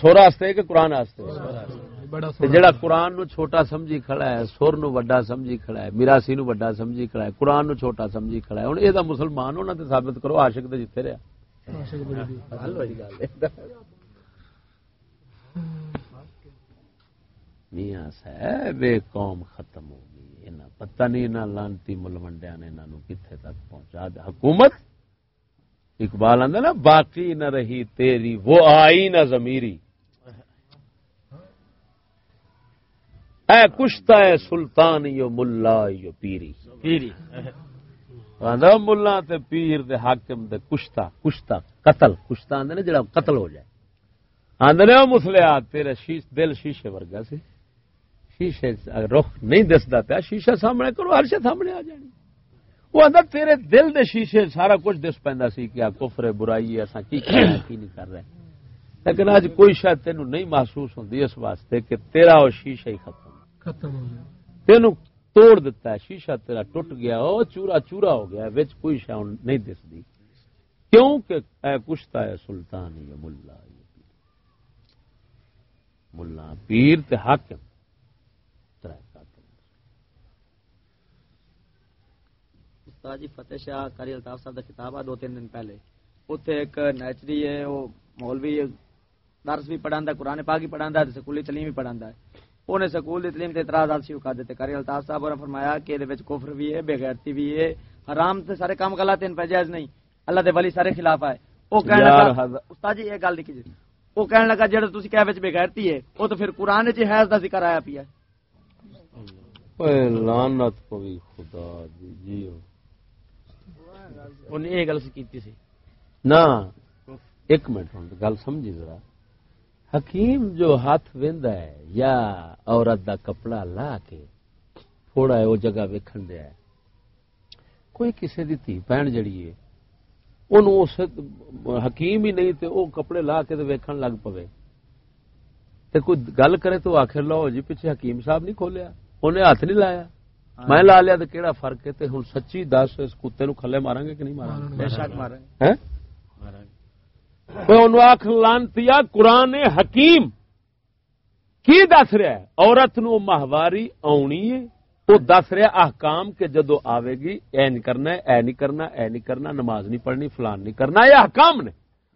سور واسطے کہ قرآن جہاں قرآن نو چھوٹا سمجھی کھڑا ہے سور نو وڈا سمجھی کھڑا ہے میراسی نو وڈا سمجھی کھڑا ہے قرآن نو چھوٹا سمجھی کھڑا ہے۔ ہوں یہ مسلمان ہونا تے ثابت کرو عاشق تے جتھے رہا قوم ختم ہو گئی۔ پتہ نہیں لانتی ملوڈیا نے انہوں کتنے تک پہنچا دیا۔ حکومت؟ اقبال آدھا نا، باقی نہ رہی تیری، وہ آئی نہ زمیری اے کشتا ہے سلطان، یو ملا، یو پیری۔ پیری۔ ملا تے پیر دے حاکم دے کشتا کشتا قتل کشتا آدھے نے جڑا قتل ہو جائے۔ آدھے نے مسلیا تیرا شیش دل شیشے ورگا سی۔ شیشے رخ نہیں دستا پیا شیشہ سامنے کرو ہر سامنے آ جانی۔ وہ آدھا تیرے دل دے شیشے سارا کچھ دس پہ سی کیا کفر برائی ہے اصا کی کی نہیں کر رہے۔ لیکن اج کوئی شاید تینوں نہیں محسوس ہوتی اس واسطے کہ تیرا وہ شیشہ ہی ختم۔ ختم ہو تینوں توڑ دیتا ہے، شیشہ تیرا ٹوٹ گیا ہو چورا چورا ہو گیا، وچ کوئی شاہ نہیں دستی۔ کیوں کہ اے کشتا ہے سلطان یا ملا ملا، پیر تے حاکم۔ جی فتح شاہ کاری الطاف صاحب کا کتاب ہے دو تین دن پہلے۔ اتنے ایک نیچری ہے وہ مولوی درس بھی پڑھا قرآن پاک بھی پڑھا سکولی چلیم بھی پڑھا انہیں سکول تعلیم سے اعتراض آپ سے اکا دیتے کری الطاف صاحب اور فرمایا کہ یہ کفر بھی ہے بے غیرتی بھی ہے حرام سے سارے کام غلط ہیں پیجائز نہیں۔ اللہ دے ولی سارے خلاف آئے۔ وہ کہنے لگا استاد جی ایک گل لکھی جی۔ وہ کہنے لگا جڑا تسی کہہ وچ بے غیرتی ہے وہ تو پھر قران وچ حیض دا ذکر آیا پیا۔ اے لعنت کوئی خدا دی جی او انہیں یہ گل سکیتی سی۔ نا ایک منٹ ہوں گل سمجھی ذرا۔ حکیم جو ہاتھ وہد ہے یا عورت دا کپڑا لا کے تھوڑا ہے وہ جگہ ویکھن دیا ہے۔ کوئی کسی دی تھی بہن جڑی ہے۔ انہوں حکیم ہی نہیں تے او کپڑے لا کے ویکھن لگ پوے۔ تے کوئی گل کرے تو آخر لو جی پیچھے حکیم صاحب نہیں کھولیا۔ انہیں ہاتھ نہیں لایا۔ میں لا لیا تو کہڑا فرق ہے؟ تے سچی دس اس کتے نو کھلے مارا گے کہ نہیں مارا گے آخ لانتی قرآن حکیم کی دس رہا ہے؟ عورت نو ماہواری آنی ہے۔ وہ دس رہا احکام کہ جدو آئے گی، اے نہیں کرنا، اے نہیں کرنا، اے نہیں کرنا، نماز نہیں پڑھنی، فلان نہیں کرنا۔ یہ احکام نے۔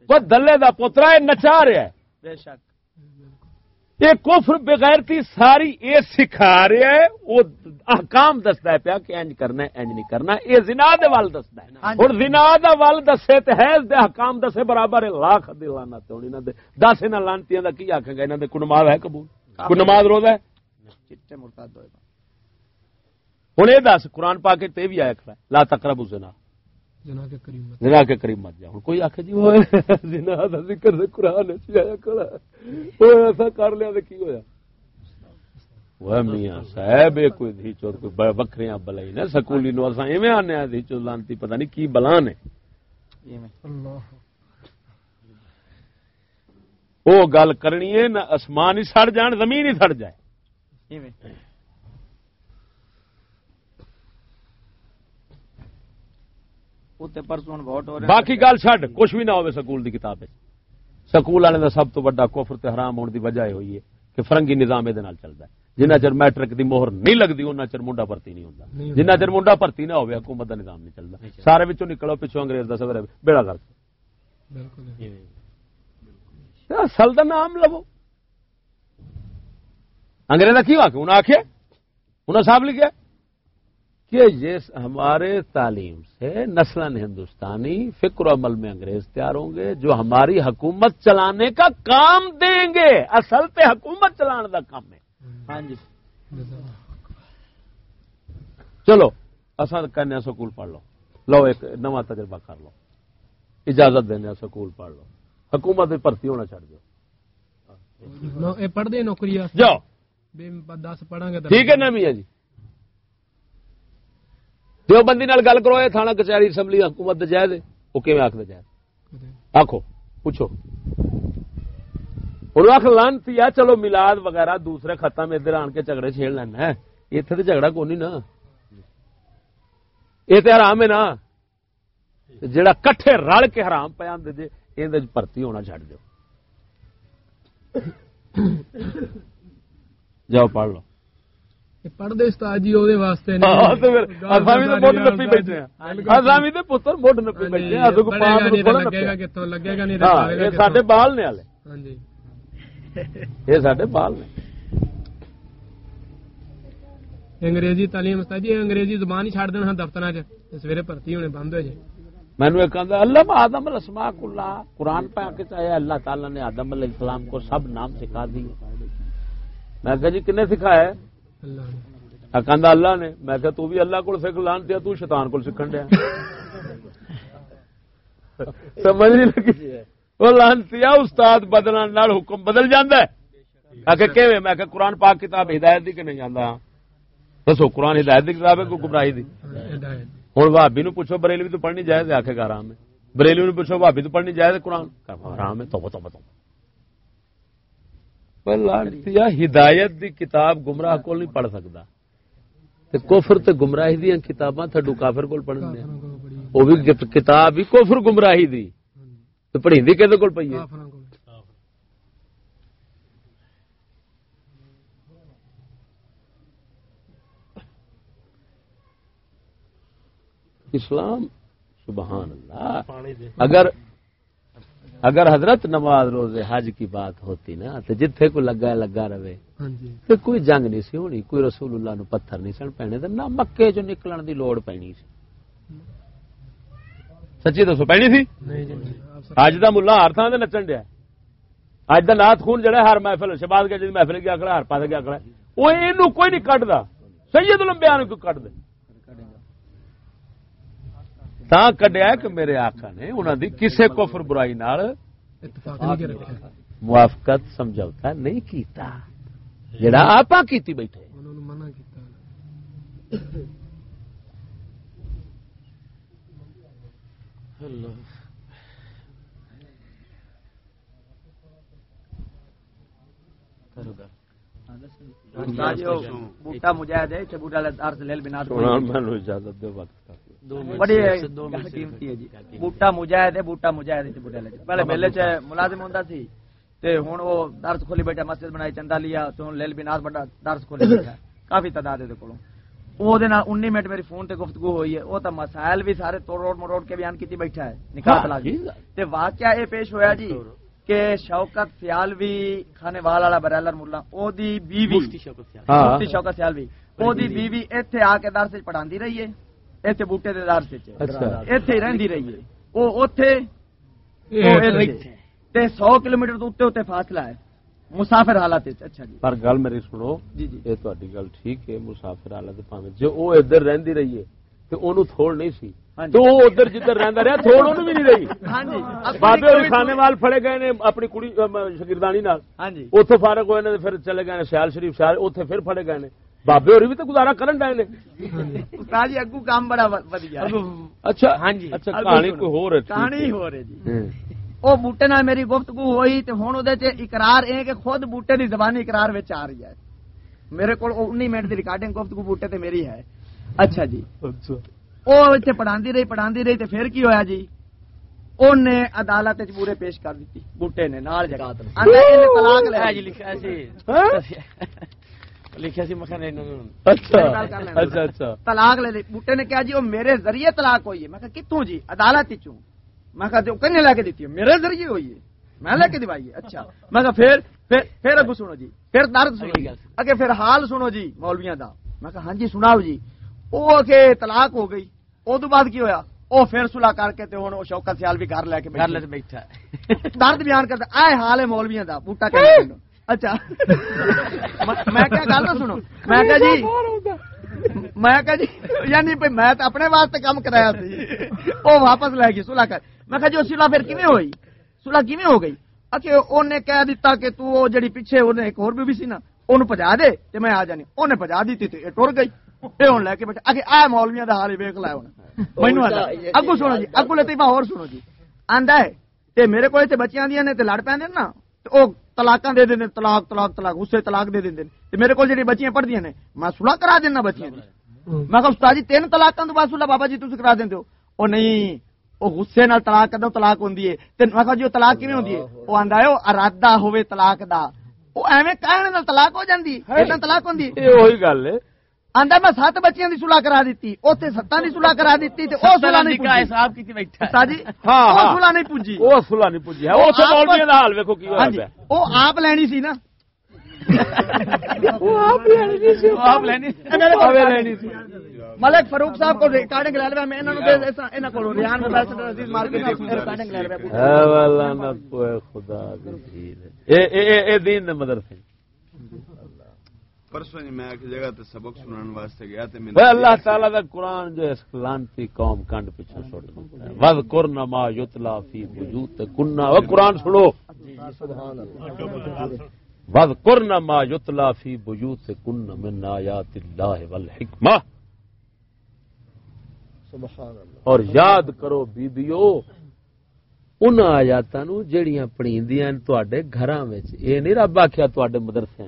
وہ دلے دا پوترا یہ نچا رہا ہے۔ بے شک۔ یہ کفر بغیر تھی ساری یہ سکھا رہا ہے وہ احکام دستا ہے پیا کہ انج کرنا ہے انج نہیں کرنا یہ زنا دے وال دستا ہے۔ ہاں جی۔ اور زنا دا وال دسے تے ہے دے احکام دسے برابر لاکھ دے لانا تے ہن انہاں دے دس انہاں لانتیاں دا کی آکھے گا؟ انہاں دے کو نماز ہے قبول؟ کو نماز روزہ ہے؟ چٹے مرتاد ہوئے۔ ہن اے دس قرآن پاک تے بھی آیا کھڑا لا تقربوا الزنا۔ جنا کے قریب مت جا ہن کوئی آکھے جی ہوئے زنا ذکر تے کر لیا کی ہویا؟ میاں صاحب اے کوئی سکولی نو اساں ایویں آنے لانتی پتا نہیں کی بلاں نے۔ اللہ۔ گل کرنی ہے نہ آسمان ہی سڑ جان زمین ہی سڑ جائے۔ باقی گل چڈ کچھ بھی نہ ہوئے سکول دی کتاب سکول والے دا سب تو بڑا کفر تے حرام ہون دی وجہ ہوئی ہے کہ فرنگی نظام یہ چلتا ہے جنہ چر میٹرک دی مہر نہیں لگتی ان چر منڈا بھرتی نہیں ہوتا جنہ چر منڈا بھرتی نہ ہوئے حکومت دا نظام نہیں چلتا سارے بچوں نکلو پچھوں انگریز دا سدر بیڑا کر اصل دا نام لو انگریز کی واقع انہیں آخیا انہیں صاحب لکھا کہ یہ ہمارے تعلیم سے نسل ہندوستانی فکر و عمل میں انگریز تیار ہوں گے جو ہماری حکومت چلانے کا کام دیں گے اصل پہ حکومت چلانے کا کام ہے۔ ہاں جی۔ چلو اصل کہنے سکول پڑھ لو۔ لو ایک نواں تجربہ کر لو۔ اجازت دینا سکول پڑھ لو۔ حکومت بھی بھرتی ہونا چڑھ دو پڑھ دے نوکری جاؤ۔ دس پڑھا گے۔ ٹھیک ہے نا میاں جی۔ دیوبندی نال گل کرو یہ تھانہ کچہری اسمبلی حکومت جائز ہے۔ وہ کیون آخ جائز؟ آخو پوچھو۔ ہوں آخ لانتی ہے چلو ملاد وغیرہ دوسرے خطہ میں ادھر آن کے جھگڑے چھیڑ لینا ہے۔ اتنے تو جھگڑا کون نا؟ یہ تو حرام ہے نا؟ جڑا کٹھے رل کے حرام پہ آدھے جی یہ بھرتی ہونا چڈ دو جاؤ پڑھ لو۔ پڑھتے استاد جی وہ واسطے ہاں، ہاں بال نے ہاں جی۔ یہ ساڈے بال نے۔ انگریزی تعلیم استاد جی انگریزی زبان ہی چھڑ دینا دفتر سویرے بھرتی ہونے بند ہو جائے مینو ایک اللہ آدم الاسماء اللہ قرآن پہ آ کے چاہے اللہ تعالیٰ نے آدم علیہ السلام کو سب نام سکھا دیے۔ میں کہا جی کنے سکھایا ہے اللہ نے۔ کہندا اللہ نے میں کہا تو بھی اللہ کو سکھ لانتی تو شیطان کو سکھن دیا۔ سمجھ نہیں لگی؟ وہ لانتی استاد بدلن نال حکم بدل جاندا ہے۔ آخر کیویں؟ میں کہ قرآن پاک کتاب ہدایت دی کہ نہیں جاندا دسو قرآن ہدایت دی کتاب ہے کوئی گمراہی دی؟ ہوں بھابی نو پوچھو بریلوی تو پڑھنی جائز ہے؟ آخے گا آرام ہے۔ بریلوی نو پوچھو بھابی تو پڑھنی جائز ہے قرآن؟ آرام ہے تو ہدایت دی کتاب گمراہ کو نہیں پڑھ سکتا۔ تے کفر تے گمراہی دیا کتاباں تھڈو کافر کول پڑھن پڑھی وہ بھی کت- کتاب ہی کفر گمراہی دی۔ تے پڑھیندی کدے کول پئی ہے؟ اسلام سبحان اللہ اگر اگر حضرت نماز روزے حج کی بات ہوتی نا تو جتھے کو لگا لگا رہے۔ ہاں جی۔ تے کوئی جنگ نہیں سی ہونی کوئی رسول اللہ نو پتھر نہیں سن پینے تے نہ مکے چ نکلن دی لوڑ پینی سی۔ سچی دسو پینی سی؟ نہیں جی اج دا ملا ہر تھان نچن ڈیا اج دا نات خون جڑا ہر محفل شباد کے جی محفل کیا کڑا ہر پاس کیا کڑا وہ اینو کوئی نہیں کڈدا۔ سید الانبیاء نو کوئی دے تا کڈیا کہ میرے آقا نے انہاں دی کسے کفر برائی نال موافقت سمجھوتا نہیں کیتا۔ جڑا آپا کیتی بیٹھے۔ انہوں جی بوٹا مجاہد ہے بوٹا لیل بنا سونا مینو اجازت دے وقت کافی بڑی قیمتی ہے جی۔ بوٹا مجاہد ہے بوٹا مجاہد لے پہلے میلے چ ملازم ہوندا سی تے ہن وہ درس کھولی بیٹھا مسجد بنائی چندا لیا تو لیل بناس بڑا درس کھولی بیٹھا۔ کافی تعداد ہے کولوں۔ او دے نال 19 منٹ میری فون تے گفتگو ہوئی ہے۔ او تا مسائل بھی سارے توڑ روڑ مروڑ کے بیان کیتی بیٹھا ہے نکاح طلاق جی۔ تے واقعہ اے پیش ہویا جی کہ شوکت سیالوی کھانے والا برالر ملا او دی بیوی ہاں مفتی شوکت سیالوی۔ او دی بیوی۔ ایتھے آ کے درس پڑھاندی رہی ہے۔ اچھا ایتھے ہی رہندی رہی ہے او اوتھے یہ او ہے ایتھے تے 100 کلومیٹر تو اوتے اوتے فاصلہ ہے مسافر حالت اچھا جی پر گل میری سنو جی جی یہ تہاڈی گل ٹھیک ہے مسافر حالت پاویں جو او ادھر رہندی رہی ہے تے اونوں تھوڑ نہیں سی۔ تو او ادھر جدھر رہندا رہیا تھوڑ اونوں بھی نہیں رہی ہاں جی بابے اور خانے وال پھڑے گئے نے اپنی کڑی شاگردانی نال ہاں جی اوتھے فارغ ہوئے نے تے پھر چلے گئے نے سیال شریف سیال اوتھے پھر پھڑے گئے نے بابے اور بھی تو گزارا کرن ڈائے نے استاد جی اگو کام بڑا ودیا اچھا ہاں جی اچھا کہانی کوئی ہور ہے ٹھیک ہے۔ کہانی ہو رہی جی۔ او بوٹے نال میری گفتگو ہوئی تے ہن اودے تے اقرار اے کہ خود بوٹے دی زبانی اقرار وچ آ رہی ہے میرے کول 19 منٹ دی ریکارڈنگ گفتگو بوٹے تے میری ہے اچھا جی اچھا او اتنے پڑھاندی رہی پڑھاندی رہی تے پھر کی ہویا جی اونے عدالت وچ پورے پیش کر دتی بوٹے نے نال جگہ آندا اینے طلاق لے جی لکھیا سی لکھیا سی اچھا اچھا اچھا طلاق لے بوٹے نے کہا جی وہ میرے ذریعے طلاق ہوئی ہے میں کہا کتوں جی عدالت چوں میں کہا جو کنے لے کے دیتی ہے میرے ذریعے ہوئی ہے میں لے کے ہے اچھا میں کہا پھر پھر سنو جی پھر درد سنو جی اگے پھر حال سنو جی مولویاں دا میں کہا ہاں جی سناؤ جی او کہ طلاق ہو گئی او تو بعد کی ہویا او پھر صلح کر کے تے ہن او شوکت سیال بھی گھر لے کے بیٹھا درد بیان کرتا اے حال ہے مولویاں دا بوٹا مینوں اچھا۔ میں جی- جی، یعنی اپنے واسطے کام کرایا واپس لے گئی سلا کر۔ میں جی سلا پھر کیویں ہوئی؟ سلا کیویں ہو گئی؟ اکھے اونے کہہ دیتا کہ تو جڑی پیچھے اونے ایک اور بھی سی نا اونوں پجا دے تے میں آ جانی۔ انہیں پجا دیتی تھی ٹر گئی۔ اے ہن لے کے بیٹھا۔ اکھے اے مولویاں لایا اگو سنو جی اگوں لطیفہ ہو سنو جی۔ آدھا ہے میرے کو تے بچیاں لڑ پہ نا طلاقاں دے دیندے طلاق طلاق طلاق اسے طلاق دے دیندے میرے کول جڑی بچیاں پڑھدیاں نے میں صلح کرا دینا بچیاں دی میں کہ استاد جی تین طلاقاں تو بعد صلح بابا جی تسی کرا دیندے وہ او نہیں او غصے نال طلاق کدو طلاق ہوندی ہے تے میں کہ جو طلاق کیویں ہوندی ہے او ہے او ارادہ ہوے طلاق دا او ایویں کہنے طلاق ہو جاتی طلاق ہوندی گل ہے آندا میں سات بچیاں دی صلح کرا دیتی اوتھے ستاں دی صلح کرا دیتی تے او صلح نہیں پوجی صاحب کی بیٹھا استاد جی ہاں او ہاں۔ صلح نہیں پوجی او صلح نہیں پوجی ہے ہاں، اوتھے مولویاں دا حال ویکھو کی ہو رہا ہے او آپ لینی سی نا؟ او آپ لینی سی او آپ لینی لینی سی۔ ملک فاروق صاحب کو ریکارڈنگ لے لیا میں انہاں نوں انہاں کولوں ریان مبارک عزیز مارکیٹ ریکارڈنگ لے لیا اے والا نہ کوئی خدا دی اے اے اے دین دے مدرسے۔ پرسوں جی میں ایک جگہ تے سبق واسطے گیا تے میں اللہ تعالی دا جو اس لانتی قوم کنڈ پیچھے وذ یتلا فی کنا او سنو۔ سبحان اللہ وذ یتلا فی کنا من آیات اللہ والحکمہ سبحان اللہ۔ اور یاد کرو بیبیو ان آیات جہیا پڑی گھر یہ نہیں رب آخیا مدرسے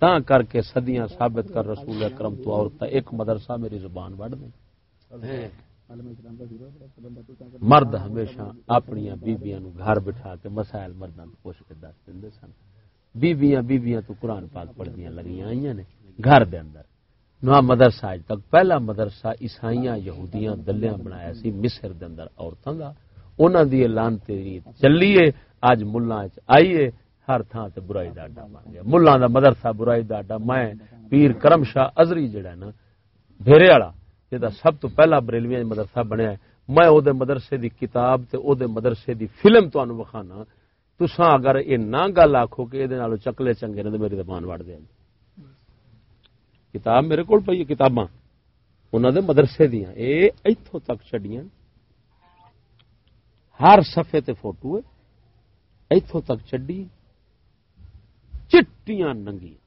تا کر کے صدیاں ثابت کر رسول اکرم تو عورتیں ایک مدرسہ میری زبان وڈ دیں مرد ہمیشہ اپنی بیبیاں نو گھر بٹھا کے مسائل مرداں تو پوچھ کے دس دیں سن۔ بیبیاں بیبیاں تو قرآن پاک پڑھدیاں لگیاں آئیاں نے گھر دے اندر۔ نو مدرسہ اج تک پہلا مدرسہ عیسائیاں یہودیاں دلیاں بنایا سی مصر دے اندر عورتاں دا۔ انہاں دی لانتی چلیے اج ملہ چ آئیے ہر تھان تے برائی دا اڈا بن گیا۔ ملہ دا مدرسہ برائی دا اڈا۔ میں پیر کرم شاہ ازری جڑا ہے نا، بھیرے والا جہاں سب تو پہلا بریلویاں مدرسہ بنیا ہے۔ میں او دے مدرسے دی کتاب تے او دے مدرسے دی فلم تانوں وکھانا۔ تساں اگر اے نہ گل آکھو کہ اے دے نالوں چکلے چنگے نے تے میری زبان وڑ دے۔ کتاب میرے کول پئی ہے، کتاباں۔ انہاں دے مدرسے دیاں۔ اے ایتھوں تک چڈیاں۔ ہر صفحے تے فوٹو ہے۔ ایتھوں تک چڈی۔ چٹیاں ننگیاں۔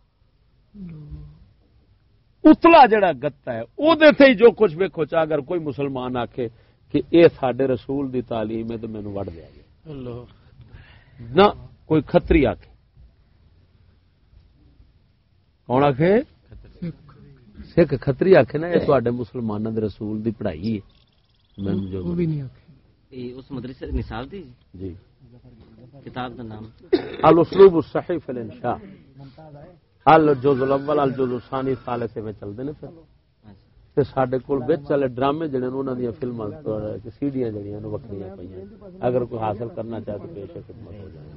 اتلا جڑا گتا ہے او دے تھے جو کچھ بھی کھوچا اگر کوئی مسلمان آکھے کہ اے ساڈے رسول دی تعلیم ہے تو مینو وڑ دیا گیا نہ کوئی خطری آکھے۔ کون آکھے؟ سکھ خطری آکھے نا یہ جی۔ تواڈے مسلماناں دے رسول دی پڑھائی ہے۔ مینوں جو بھی نہیں آکھے۔ اس مدرسے نصاب دی؟ جی۔ کتاب کا نام؟ الاسلوب الصحیح فی الانشاء۔ الجزء الاول الجزء الثانی، ثالث میں چلدے نے پھر۔ تے ساڈے کول وچ والے ڈرامے جڑے انہاں دی فلماں، تے سیڑیاں جڑیاں نو وکھریاں پیاں اگر کوئی حاصل کرنا چاہے تو پیش خدمت ہو جائے۔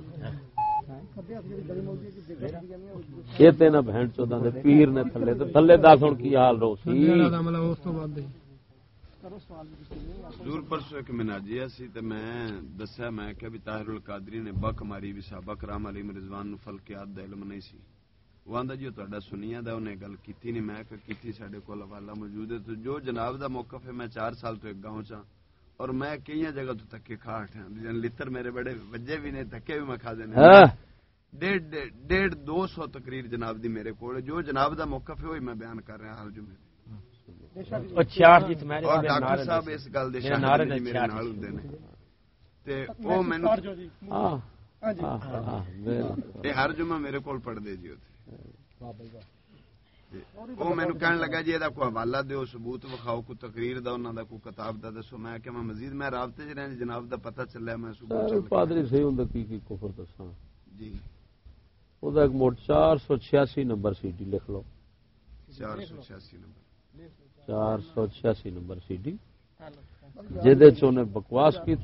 یہ تے نہ بہن چوداں دے پیر نے تھلے، تے تھلے دس ہن کی حال روسی دور پرسو ایک مناجیا سی تے میں دسیا میں کہ طاہر القادری نے بک ماری بھی صحابہ کرام علی مرضوان نو فلکیات علم نہیں سی وہ آندا جی تہاڈا سنیا گل کیتی نہیں میں کہ کیتی ساڈے حوالہ موجود ہے تو جو جناب دا موقف ہے میں چار سال تو ایک گاؤں چا اور میں کئی جگہ تو تکے کھا ہٹا لتر میرے بڑے وجے بھی نے تکے بھی میں کھا دینے ڈیڑھ ڈیڑھ دو سو تقریر جناب دی میرے کول جو جناب دا موقف ہے وہی میں بیان کر رہا ہر جمعے ਕਰ ਰਿਹਾ ਹਾਲ ਜੁਮੇ ਉਹ 66 ਜਿੱਤ ਮੈਂ ਔਰ ਡਾਕਟਰ ਸਾਹਿਬ ਇਸ ਗੱਲ ਦੇ ਮੇਰੇ ਨਾਅਰੇ ਸ਼ਾਹਿਦ ਨੇ ਨੇ ਮੇਰੇ ਚਾਰ ਨਾਲ ਹੁੰਦੇ ਨੇ ਤੇ ਉਹ ਮੈਨੂੰ ہاں ہاں بالکل ਇਹ ਹਰ ਜੁਮਾ ਮੇਰੇ ਕੋਲ ਪੜਦੇ ਜੀ ਉੱਥੇ ਤੇ ਉਹ ਮੈਨੂੰ ਕਹਿਣ ਲੱਗਾ ਜੀ ਇਹਦਾ ਕੋਈ ਹਵਾਲਾ ਦਿਓ ਸਬੂਤ ਵਿਖਾਓ ਕੋਈ ਤਕਰੀਰ ਦਾ ਉਹਨਾਂ ਦਾ ਕੋਈ ਕਿਤਾਬ ਦਾ ਦੱਸੋ ਮੈਂ ਕਿ ਮੈਂ ਮਜ਼ੀਦ ਮੈਂ ਰਾਬਤੇ 'ਚ ਰਹਿਣ ਜਨਾਬ ਦਾ ਪਤਾ ਚੱਲਿਆ ਮੈਂ ਸਬੂਤ ਚੱਲ پادری صحیح ہوندا کی کی کفر دساں ਜੀ ਉਹਦਾ ਇੱਕ ਮੋਟ 486 ਨੰਬਰ ਸੀਡੀ ਲਿਖ ਲਓ 486 ਨੰਬਰ چار سو چھیاسی نمبر سی ڈی۔ جہد بکواس کی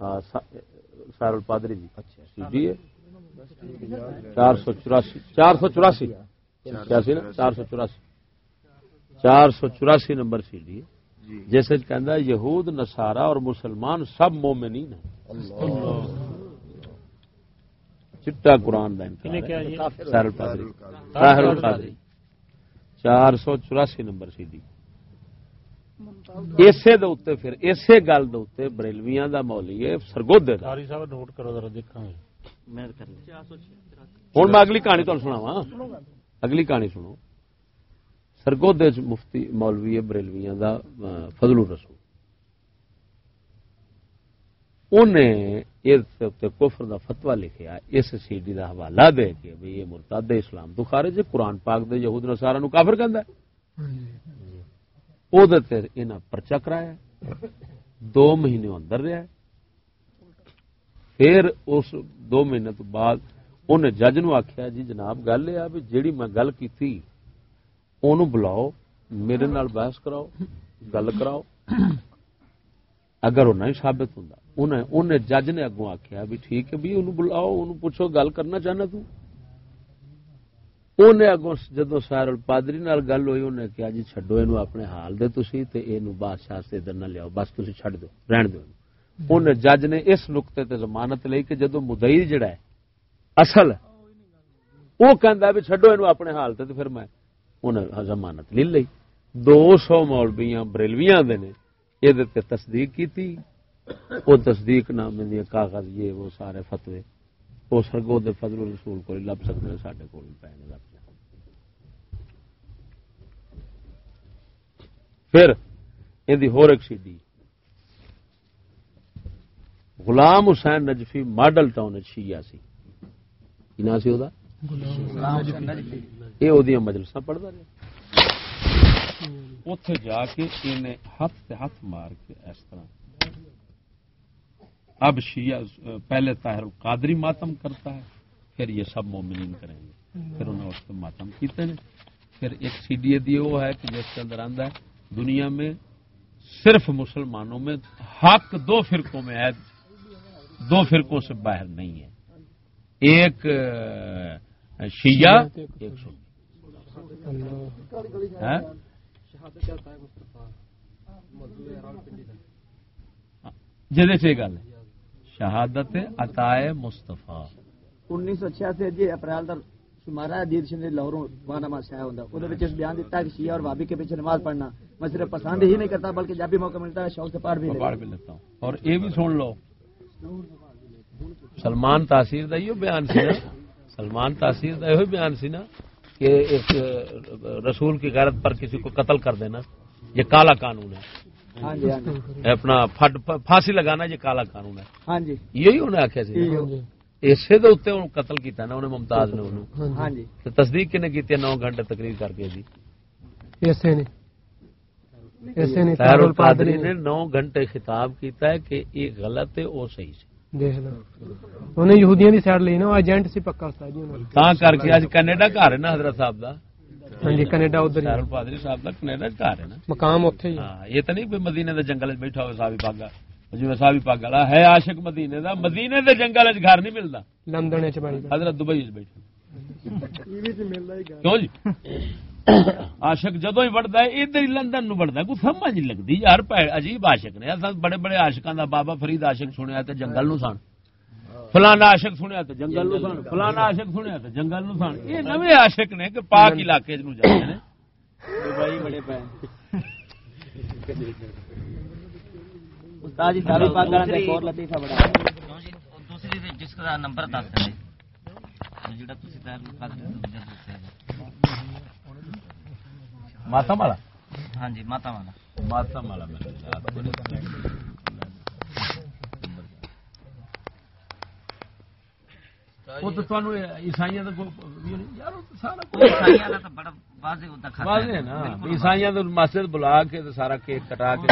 ہاں سارل پادری جی۔ سی ڈی ہے۔ چار سو چوراسی۔ چار سو چوراسی۔ چار سو چوراسی۔ چار سو چوراسی نمبر سی ڈی جس جی۔ جیسے یہود نصارہ اور مسلمان سب مومنین ہیں۔ چٹا قرآن ساحر پادری۔ چار سو چوراسی نمبر سی ڈی اسے دے پھر اسی گل دے بریلویاں دا مولی ہے سرگودے دا۔ نوٹ کرو ذرا دیکھاں گے۔ میں اگلی کہانی تمہیں سناوا اگلی کہانی سنو۔ سرگودے چ مفتی مولوی ہے بریلویاں دا فضل الرسول۔ انہیں اس اتنے کفر دا فتوا لکھیا، اس سی ڈی دا حوالہ دے کے بھی یہ مرتد اسلام تو خارج ہے، قرآن پاک دے یہود نصارا نو کافر کہندا ہے۔ وہ انہیں پرچا کرایا دو مہینے اندر رہا ہے۔ پھر اس دو مہینے تو بعد انہیں جج نو آخیا جی جناب گل یہ بھی جیڑی میں گل کی بلاؤ، میرے نال بحث کراؤ، گل کراؤ۔ اگر وہ نہیں ثابت ہوں انہیں جج نے اگوں آخیا بھی ٹھیک ہے، بھی انہوں بلاؤ، انہوں پوچھو گل کرنا چاہنا تو۔ انہیں اگوں جدو سائر پادری نال گل ہوئی، انہیں کہا جی چڈو یہ اپنے حال دے تسی تے یہ بادشاہ سے ادھر نہ لیاؤ، بس تھی چڈ دو، رہن دو انہیں جج نے اس نقطے تے ضمانت لئی کہ جدو مدئی جڑا ہے، اصل وہ کہندا بھی چڈو یہ اپنے حال تے تے پھر میں انہیں ضمانت لے لئی۔ دو سو مولویاں بریلویاں دے نے یہ تصدیق کی تھی وہ تصدیق نامے دیا کاغذ یہ وہ سارے فتوے۔ وہ سرگو دے فضل رسول کو لب سکتے ہیں سارے کو لب پھر یہ ہور ایک C D Ghulam Hussain Najafi Model Town شیعہ سی۔ کی سی وہ یہ مجلس پڑھتا رہا اتے جا کے انہیں ہاتھ تے ہاتھ مار کے اس طرح اب شیعہ پہلے طاہر القادری ماتم کرتا ہے پھر یہ سب مومنین کریں گے۔ پھر انہیں اس پہ ماتم کیتے ہیں۔ پھر ایک سی ڈی اے وہ ہے کہ جس کے اندر آندہ ہے دنیا میں صرف مسلمانوں میں حق دو فرقوں میں ہے دو فرقوں سے باہر نہیں ہے۔ ایک شیعہ ایک سنی۔ ہے جی گل ہے۔ شہادت عطائے مستفا انیس سو چھیاسی جی اپریل کا شمارا دیر شنی لاہوروں وانما شاہ ہوں وہ بیان دیتا ہے کہ شیعہ اور بھابی کے پیچھے نماز پڑھنا میں صرف پسند ہی نہیں کرتا بلکہ جب بھی موقع ملتا ہے شوق سے پڑھ بھی لیتا۔ پڑھ بھی لیتا ہوں۔ اور یہ بھی سن لو۔ سلمان تاثیر کا یہ بیان سی نا۔ سلمان تاثیر کا یہ بیان سی نا کہ ایک رسول کی غیرت پر کسی کو قتل کر دینا یہ کالا قانون ہے۔ اپنا پھانسی لگانا یہ کالا قانون ہے یہی انہیں آخیا اسی ہوں قتل کیا نا انہیں ممتاز نے تصدیق کن کی نو گھنٹے تقریر کر کے جی پادری نے نو گھنٹے خطاب کیتا ہے کہ یہ غلط ہے وہ صحیح سے انہیں یہودیاں دی سائیڈ لی نا ایجنٹ سی پکا تا کر کے اج کینیڈا گھر ہے نا حضرت صاحب دا ہاں جی, کینیڈا ادھر ہی پادری صاحب دا کینیڈا گھر ہے نا؟ مقام اوتھے ہی ہاں یہ تے نہیں کوئی مدینے دے جنگل وچ بیٹھا ہوے صاحب پاگا جی صاحب پاگا لا ہے عاشق مدینے دا مدینے دے جنگل وچ گھر نہیں ملدا۔ لندن وچ بنی حضرت دبئی وچ بیٹھا۔ کیوں جی؟ عاشق جدو ہی بڑھتا ہے ادھر ہی لندن نو بڑھتا ہے کوئی سمجھ نہیں لگتی یار عجیب عاشق نے۔ بڑے بڑے عاشقاں دا بابا فرید عاشق سنیا تے جنگل نو سن فلانا عاشق سنیا تو جنگل فلانا عاشق سنیا تو جنگل یہ نویں عاشق نے کہ پاک علاقے نو جاتے جس کا نمبر ہاں جی ماتم والا ماتم والا میرے مسجد بلا کے سارا کیک کٹا کے۔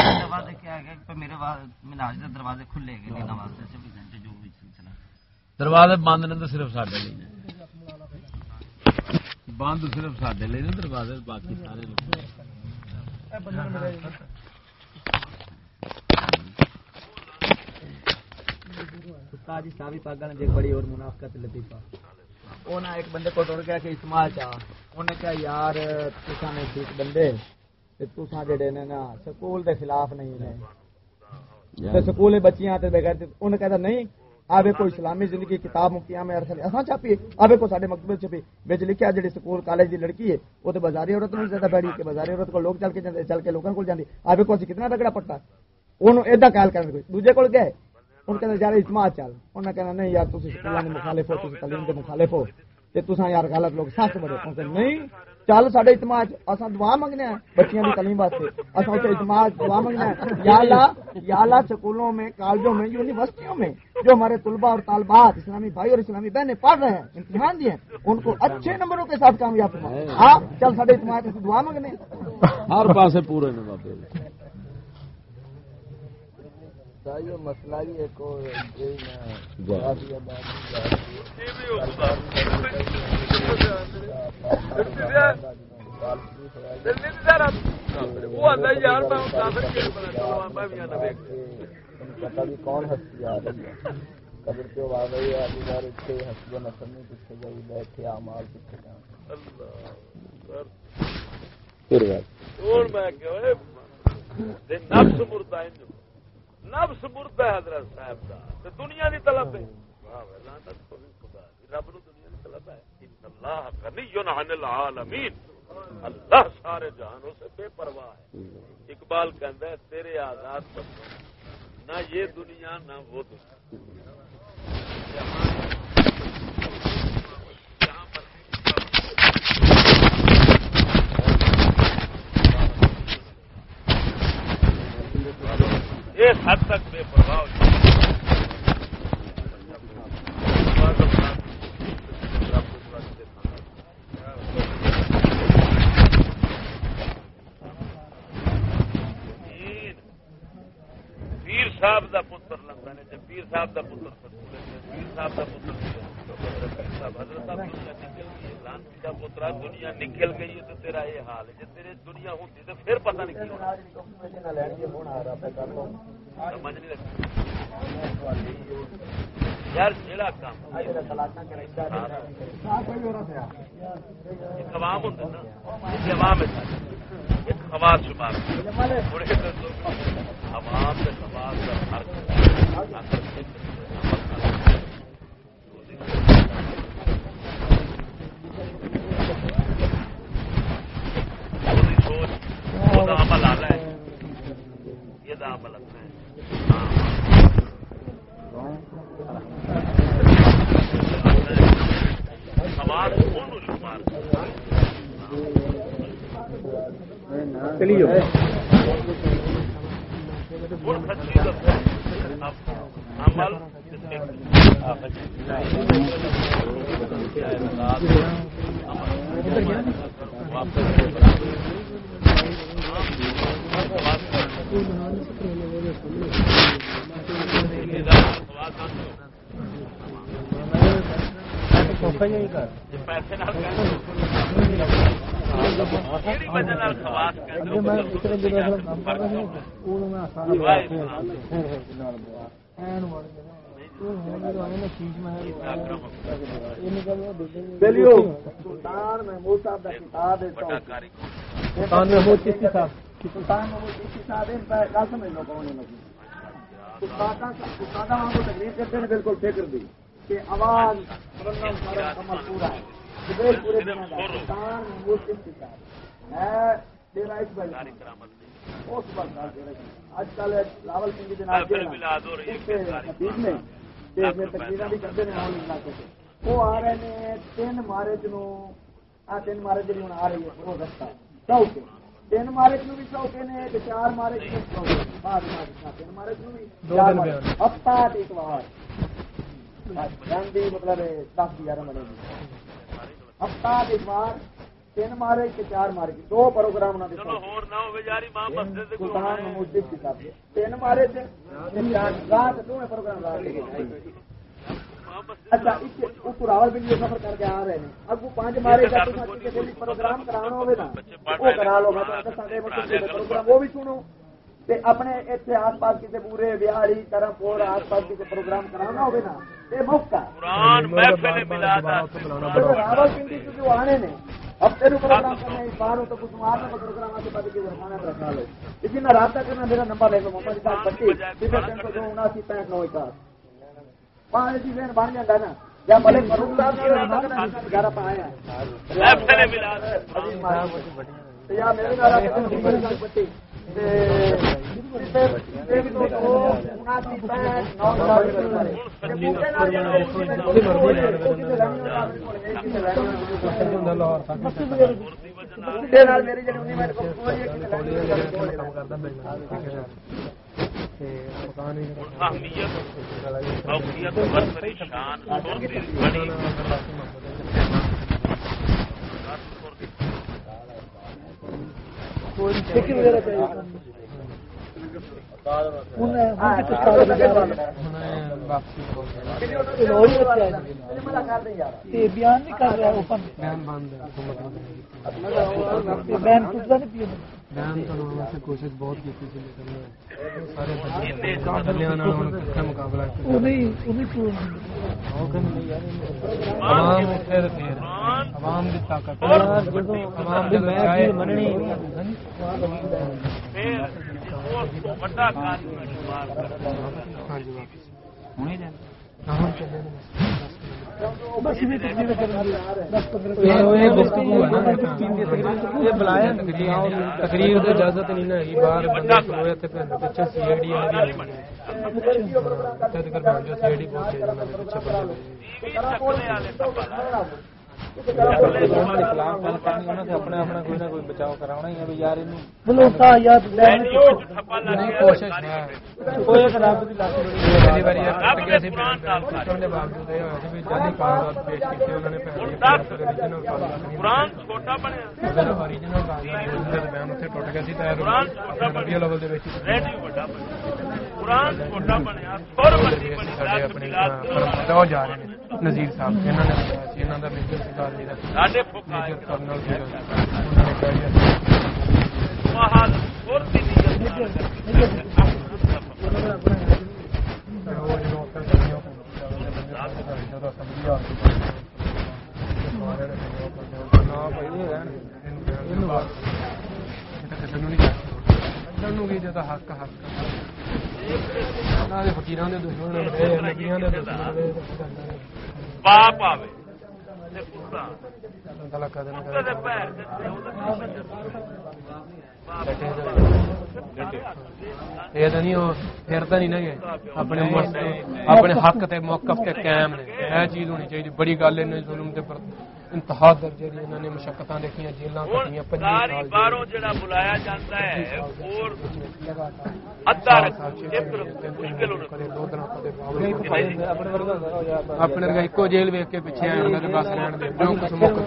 دروازے دروازے بند نے صرف ساڈے لیے۔ بند صرف ساڈے لیے دروازے باقی سارے۔ استاد اسلامی پاگل نے بڑی اور منافقت لطیفہ۔ وہ نہ ایک بندے کو ٹور گیا کہ اسماعیل چاہ کہا، یار نے ٹھیک بندے، تے جڑے نے نا سکول دے خلاف نہیں نے۔ سکول بچیاں تے بغیر انہوں نے نہیں، آوے کوئی اسلامی زندگی کتاب مکیا میں ارسل اساں چھاپی آوے کو ساڈے مکتبے چھپی وچ لکھیا جڑی سکول کالج دی لڑکی ہے، او تے بازاری عورت نہیں زیادہ بڑی کہ بازاری عورت کو لوگ چل کے چل کے لوکاں کول جاندی آوے کو کتنا رگڑا پڑتا اونوں ایدا کال کرن کوئی دوجے کول گئے۔ ان کہنا یار اجتماع چل۔ انہیں کہنا نہیں یار تھی سکولوں مخالف ہو تم تعلیم کے مخالف ہو۔ تو تساں یار غلط لوگ سچ بڑے نہیں، چل سا اجتماع دعا منگنے ہیں بچیاں کی تعلیم واسطے۔ اصل اسے اجتماع دعا منگنا ہے یا یا سکولوں میں، کالجوں میں، یونیورسٹیوں میں جو ہمارے طلبہ اور طالبات، اسلامی بھائی اور اسلامی بہنیں پڑھ رہے ہیں، امتحان دیے ان کو اچھے نمبروں کے ساتھ کامیاب ہاں چل سا اجتماع دعا منگنے ہر پاس پورے مسئلہ یہ ہے۔ نسل نہیں پیچھے گئی نفس مردائن نفس مرد ہے حضرت صاحب دا دنیا دی طلب ہے۔ رب نو دنیا دی طلب ہے۔ ان اللہ غنی عن العالمین۔ اللہ سارے جہانوں سے بے پرواہ ہے۔ اقبال کہندا ہے، تیرے آزاد پر نہ یہ دنیا، نہ وہ دنیا۔ ایک حد تک بے پرواہ ہو پیر صاحب دا پتر لندن ہے پیر صاحب دا پتر پیر صاحب دا پتر پیر صاحب حضرت صاحب دنیا کا پترا دنیا نکل گئی تو تیرا یہ حال ہے۔ جب تیرے دنیا ہوتی تو پھر پتہ نہیں کیوں۔ سمجھ نہیں لگتی۔ یار، جیڑا کام ایک عوام ہوتا نا یہ عوام ہے۔ ایک خواص شمار تھوڑے عوام سے خواص کا فرق سوچ وہ تو عمل آ رہا ہے یہ تو عمل اپنا ہے سماج کون شمار چلیے کون سچی عمل پیسے وجہ خواص چلیو سلطان محمود صاحب کا کتاب ہے سلطان محمود چشتی صاحب سلطان محمود صاحب ان سمجھ لو کون ہے استاد کو تقریر کرتے ہیں بالکل فکر دی کہ آواز پورا ہے پورے سلطان محمود چشتی صاحب ہے ڈیرا اس بل اس بل اج کل لاول سنگھ کے جناب حدیث میں کہ میں تقریرا بھی کرتے ہیں مول علاقے سے وہ آ رہے نے تین مارچ نو تین مارچ جی ہوں آ رہی ہے وہ رستہ چوکے تین مارچ نو بھی چوکے نے چار مارچ مارچ تین مارچ نو بھی چار مارچ ہفتہ اتوار گاندھی مطلب دس گیارہ گی ہفتہ اتوار تین مارچ کے چار مارچ دو پروگرام نہ ہوے سلطان محمود صاحب تین مارچ رات دو پروگرام اچھا راول بن جو سفر کر کے آ رہے ہیں۔ اب وہ پانچ مارے کا پروگرام کرانا نا وہ کرا لو پروگرام وہ بھی سنو۔ تے اپنے اتنے آس پاس کسی پورے بہاڑی کرم پور آس پاس کسی پروگرام کرانا ہوگا نا یہ مفت ہے راول پنڈی جو آنے نے بار ہو تو کچھ زمانہ لو میں رابطہ کرنا میرا نمبر ہے محمد صاحب پٹی صفر تین سو دو اناسی پینٹ نو اکاس جاتا نا صاحب کی وین بن جاتا گزارا پایا یا میرے آ بیان نہیں کر رہا اوپن بیان ٹوٹتا نہیں پی بیان کرنے واسطے کوشش بہت کی تھی لیکن سارے بندیاں نال ہن کتھے مقابلہ وہ نہیں وہ نہیں عوام اٹھے تے عوام دی طاقت عوام دی چاہے مننی تقریر بلایا تو اجازت نہیں ہے باہر بندے تے پیچھے سی آئی ڈی آ گئی تے سی آئی ڈی پہنچے پیچھے بندے کوشش ہے کوئی پیش کیتے انہوں نے پہلے اوریجنل کاغذات قرآن چھوٹا بنیا نذیر صاحب کرنل سی انہوں نے کہا جی حق حق فکیران دے دشمن رہے نبیاں دے دشمن رہے باپ آوے اللہ قدر نہ کرے یہ تو نہیں وہ پھر تو نہیں نا گے اپنے حق تے موقف تے قائم نے یہ چیز ہونی چاہیے بڑی گل ظلم تے انتہا درجے دی انہوں نے مشقتاں دیکھیاں جیلاں کٹیاں پنجی سال باہروں جڑا بلایا جاتا ہے اور ادھا رکھ ایک کلو اپنے ورگا ایکو جیل ویک کے پیچھے آئے ہونا بس رہن دے جو کچھ مک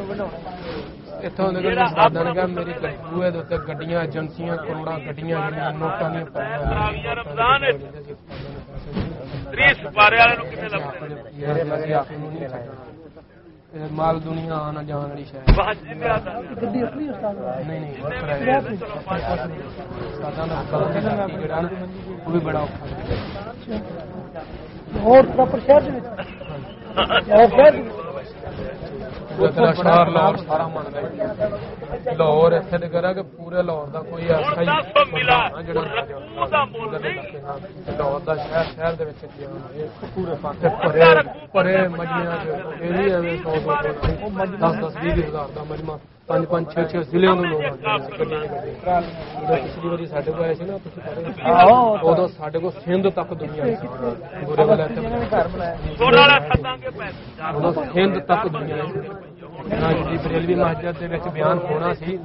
اتوں نے استاد نے کہا میری بوئے دے تے گڈیاں ایجنسیاں کروڑاں گڈیاں جڑیاں نوٹاں دی پڑیاں رمضان تری سپارے والے نو کتنے لگتے مال دنیا آنا جان والی بھی بڑا اور پراپر شہر دے وچ اور شہر دے وچ تیرا شہر لاہور سارا لاہور کرا کہ پورے لاہور دا کوئی ایسا ہی جڑا لاہور دا شہر شہر دے وچ پورے پرے مجمع ایویں ہزار دا مجمع پانچ پانچ چھ چھ ضلع پچھلی باری ساڈے کو آئے سی نا ادو ساڈے کو سندھ تک دنیا آئی سی گورے والا سندھ تک دنیا آئی سی بریلوی مسجد دے وچ بیان ہونا سی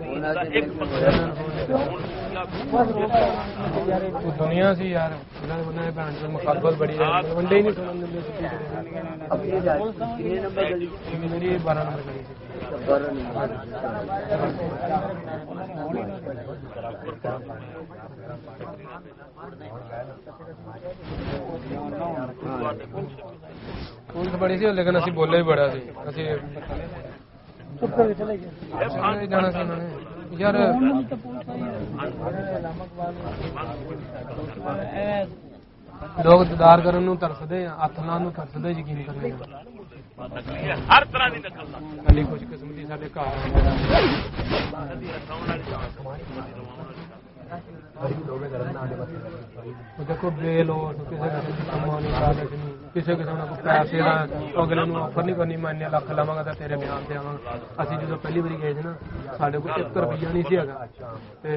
دنیا سی یار انہاں نے بہن بڑی ہے ونڈے ہی نہیں سنن سی میری 12 نمبر گلی سی پولیس بڑی سی لیکن اسی بولے بھی بڑا سی اسی یار لوگ دیدار کرن ترسدے ہاتھ لاؤن نو ترسدے یقین کرنے ہر طرح کی نقل خالی خوش قسمتی سارے گھر دیکھو بے لو کسی کسی قسم کا اگلا اگلے آفر نہیں کرنی میں لکھ لوا گا تیرے بیان سے گا ابھی جیسے پہلی بار گئے تھے نا سارے کو ایک روپیہ نہیں ہے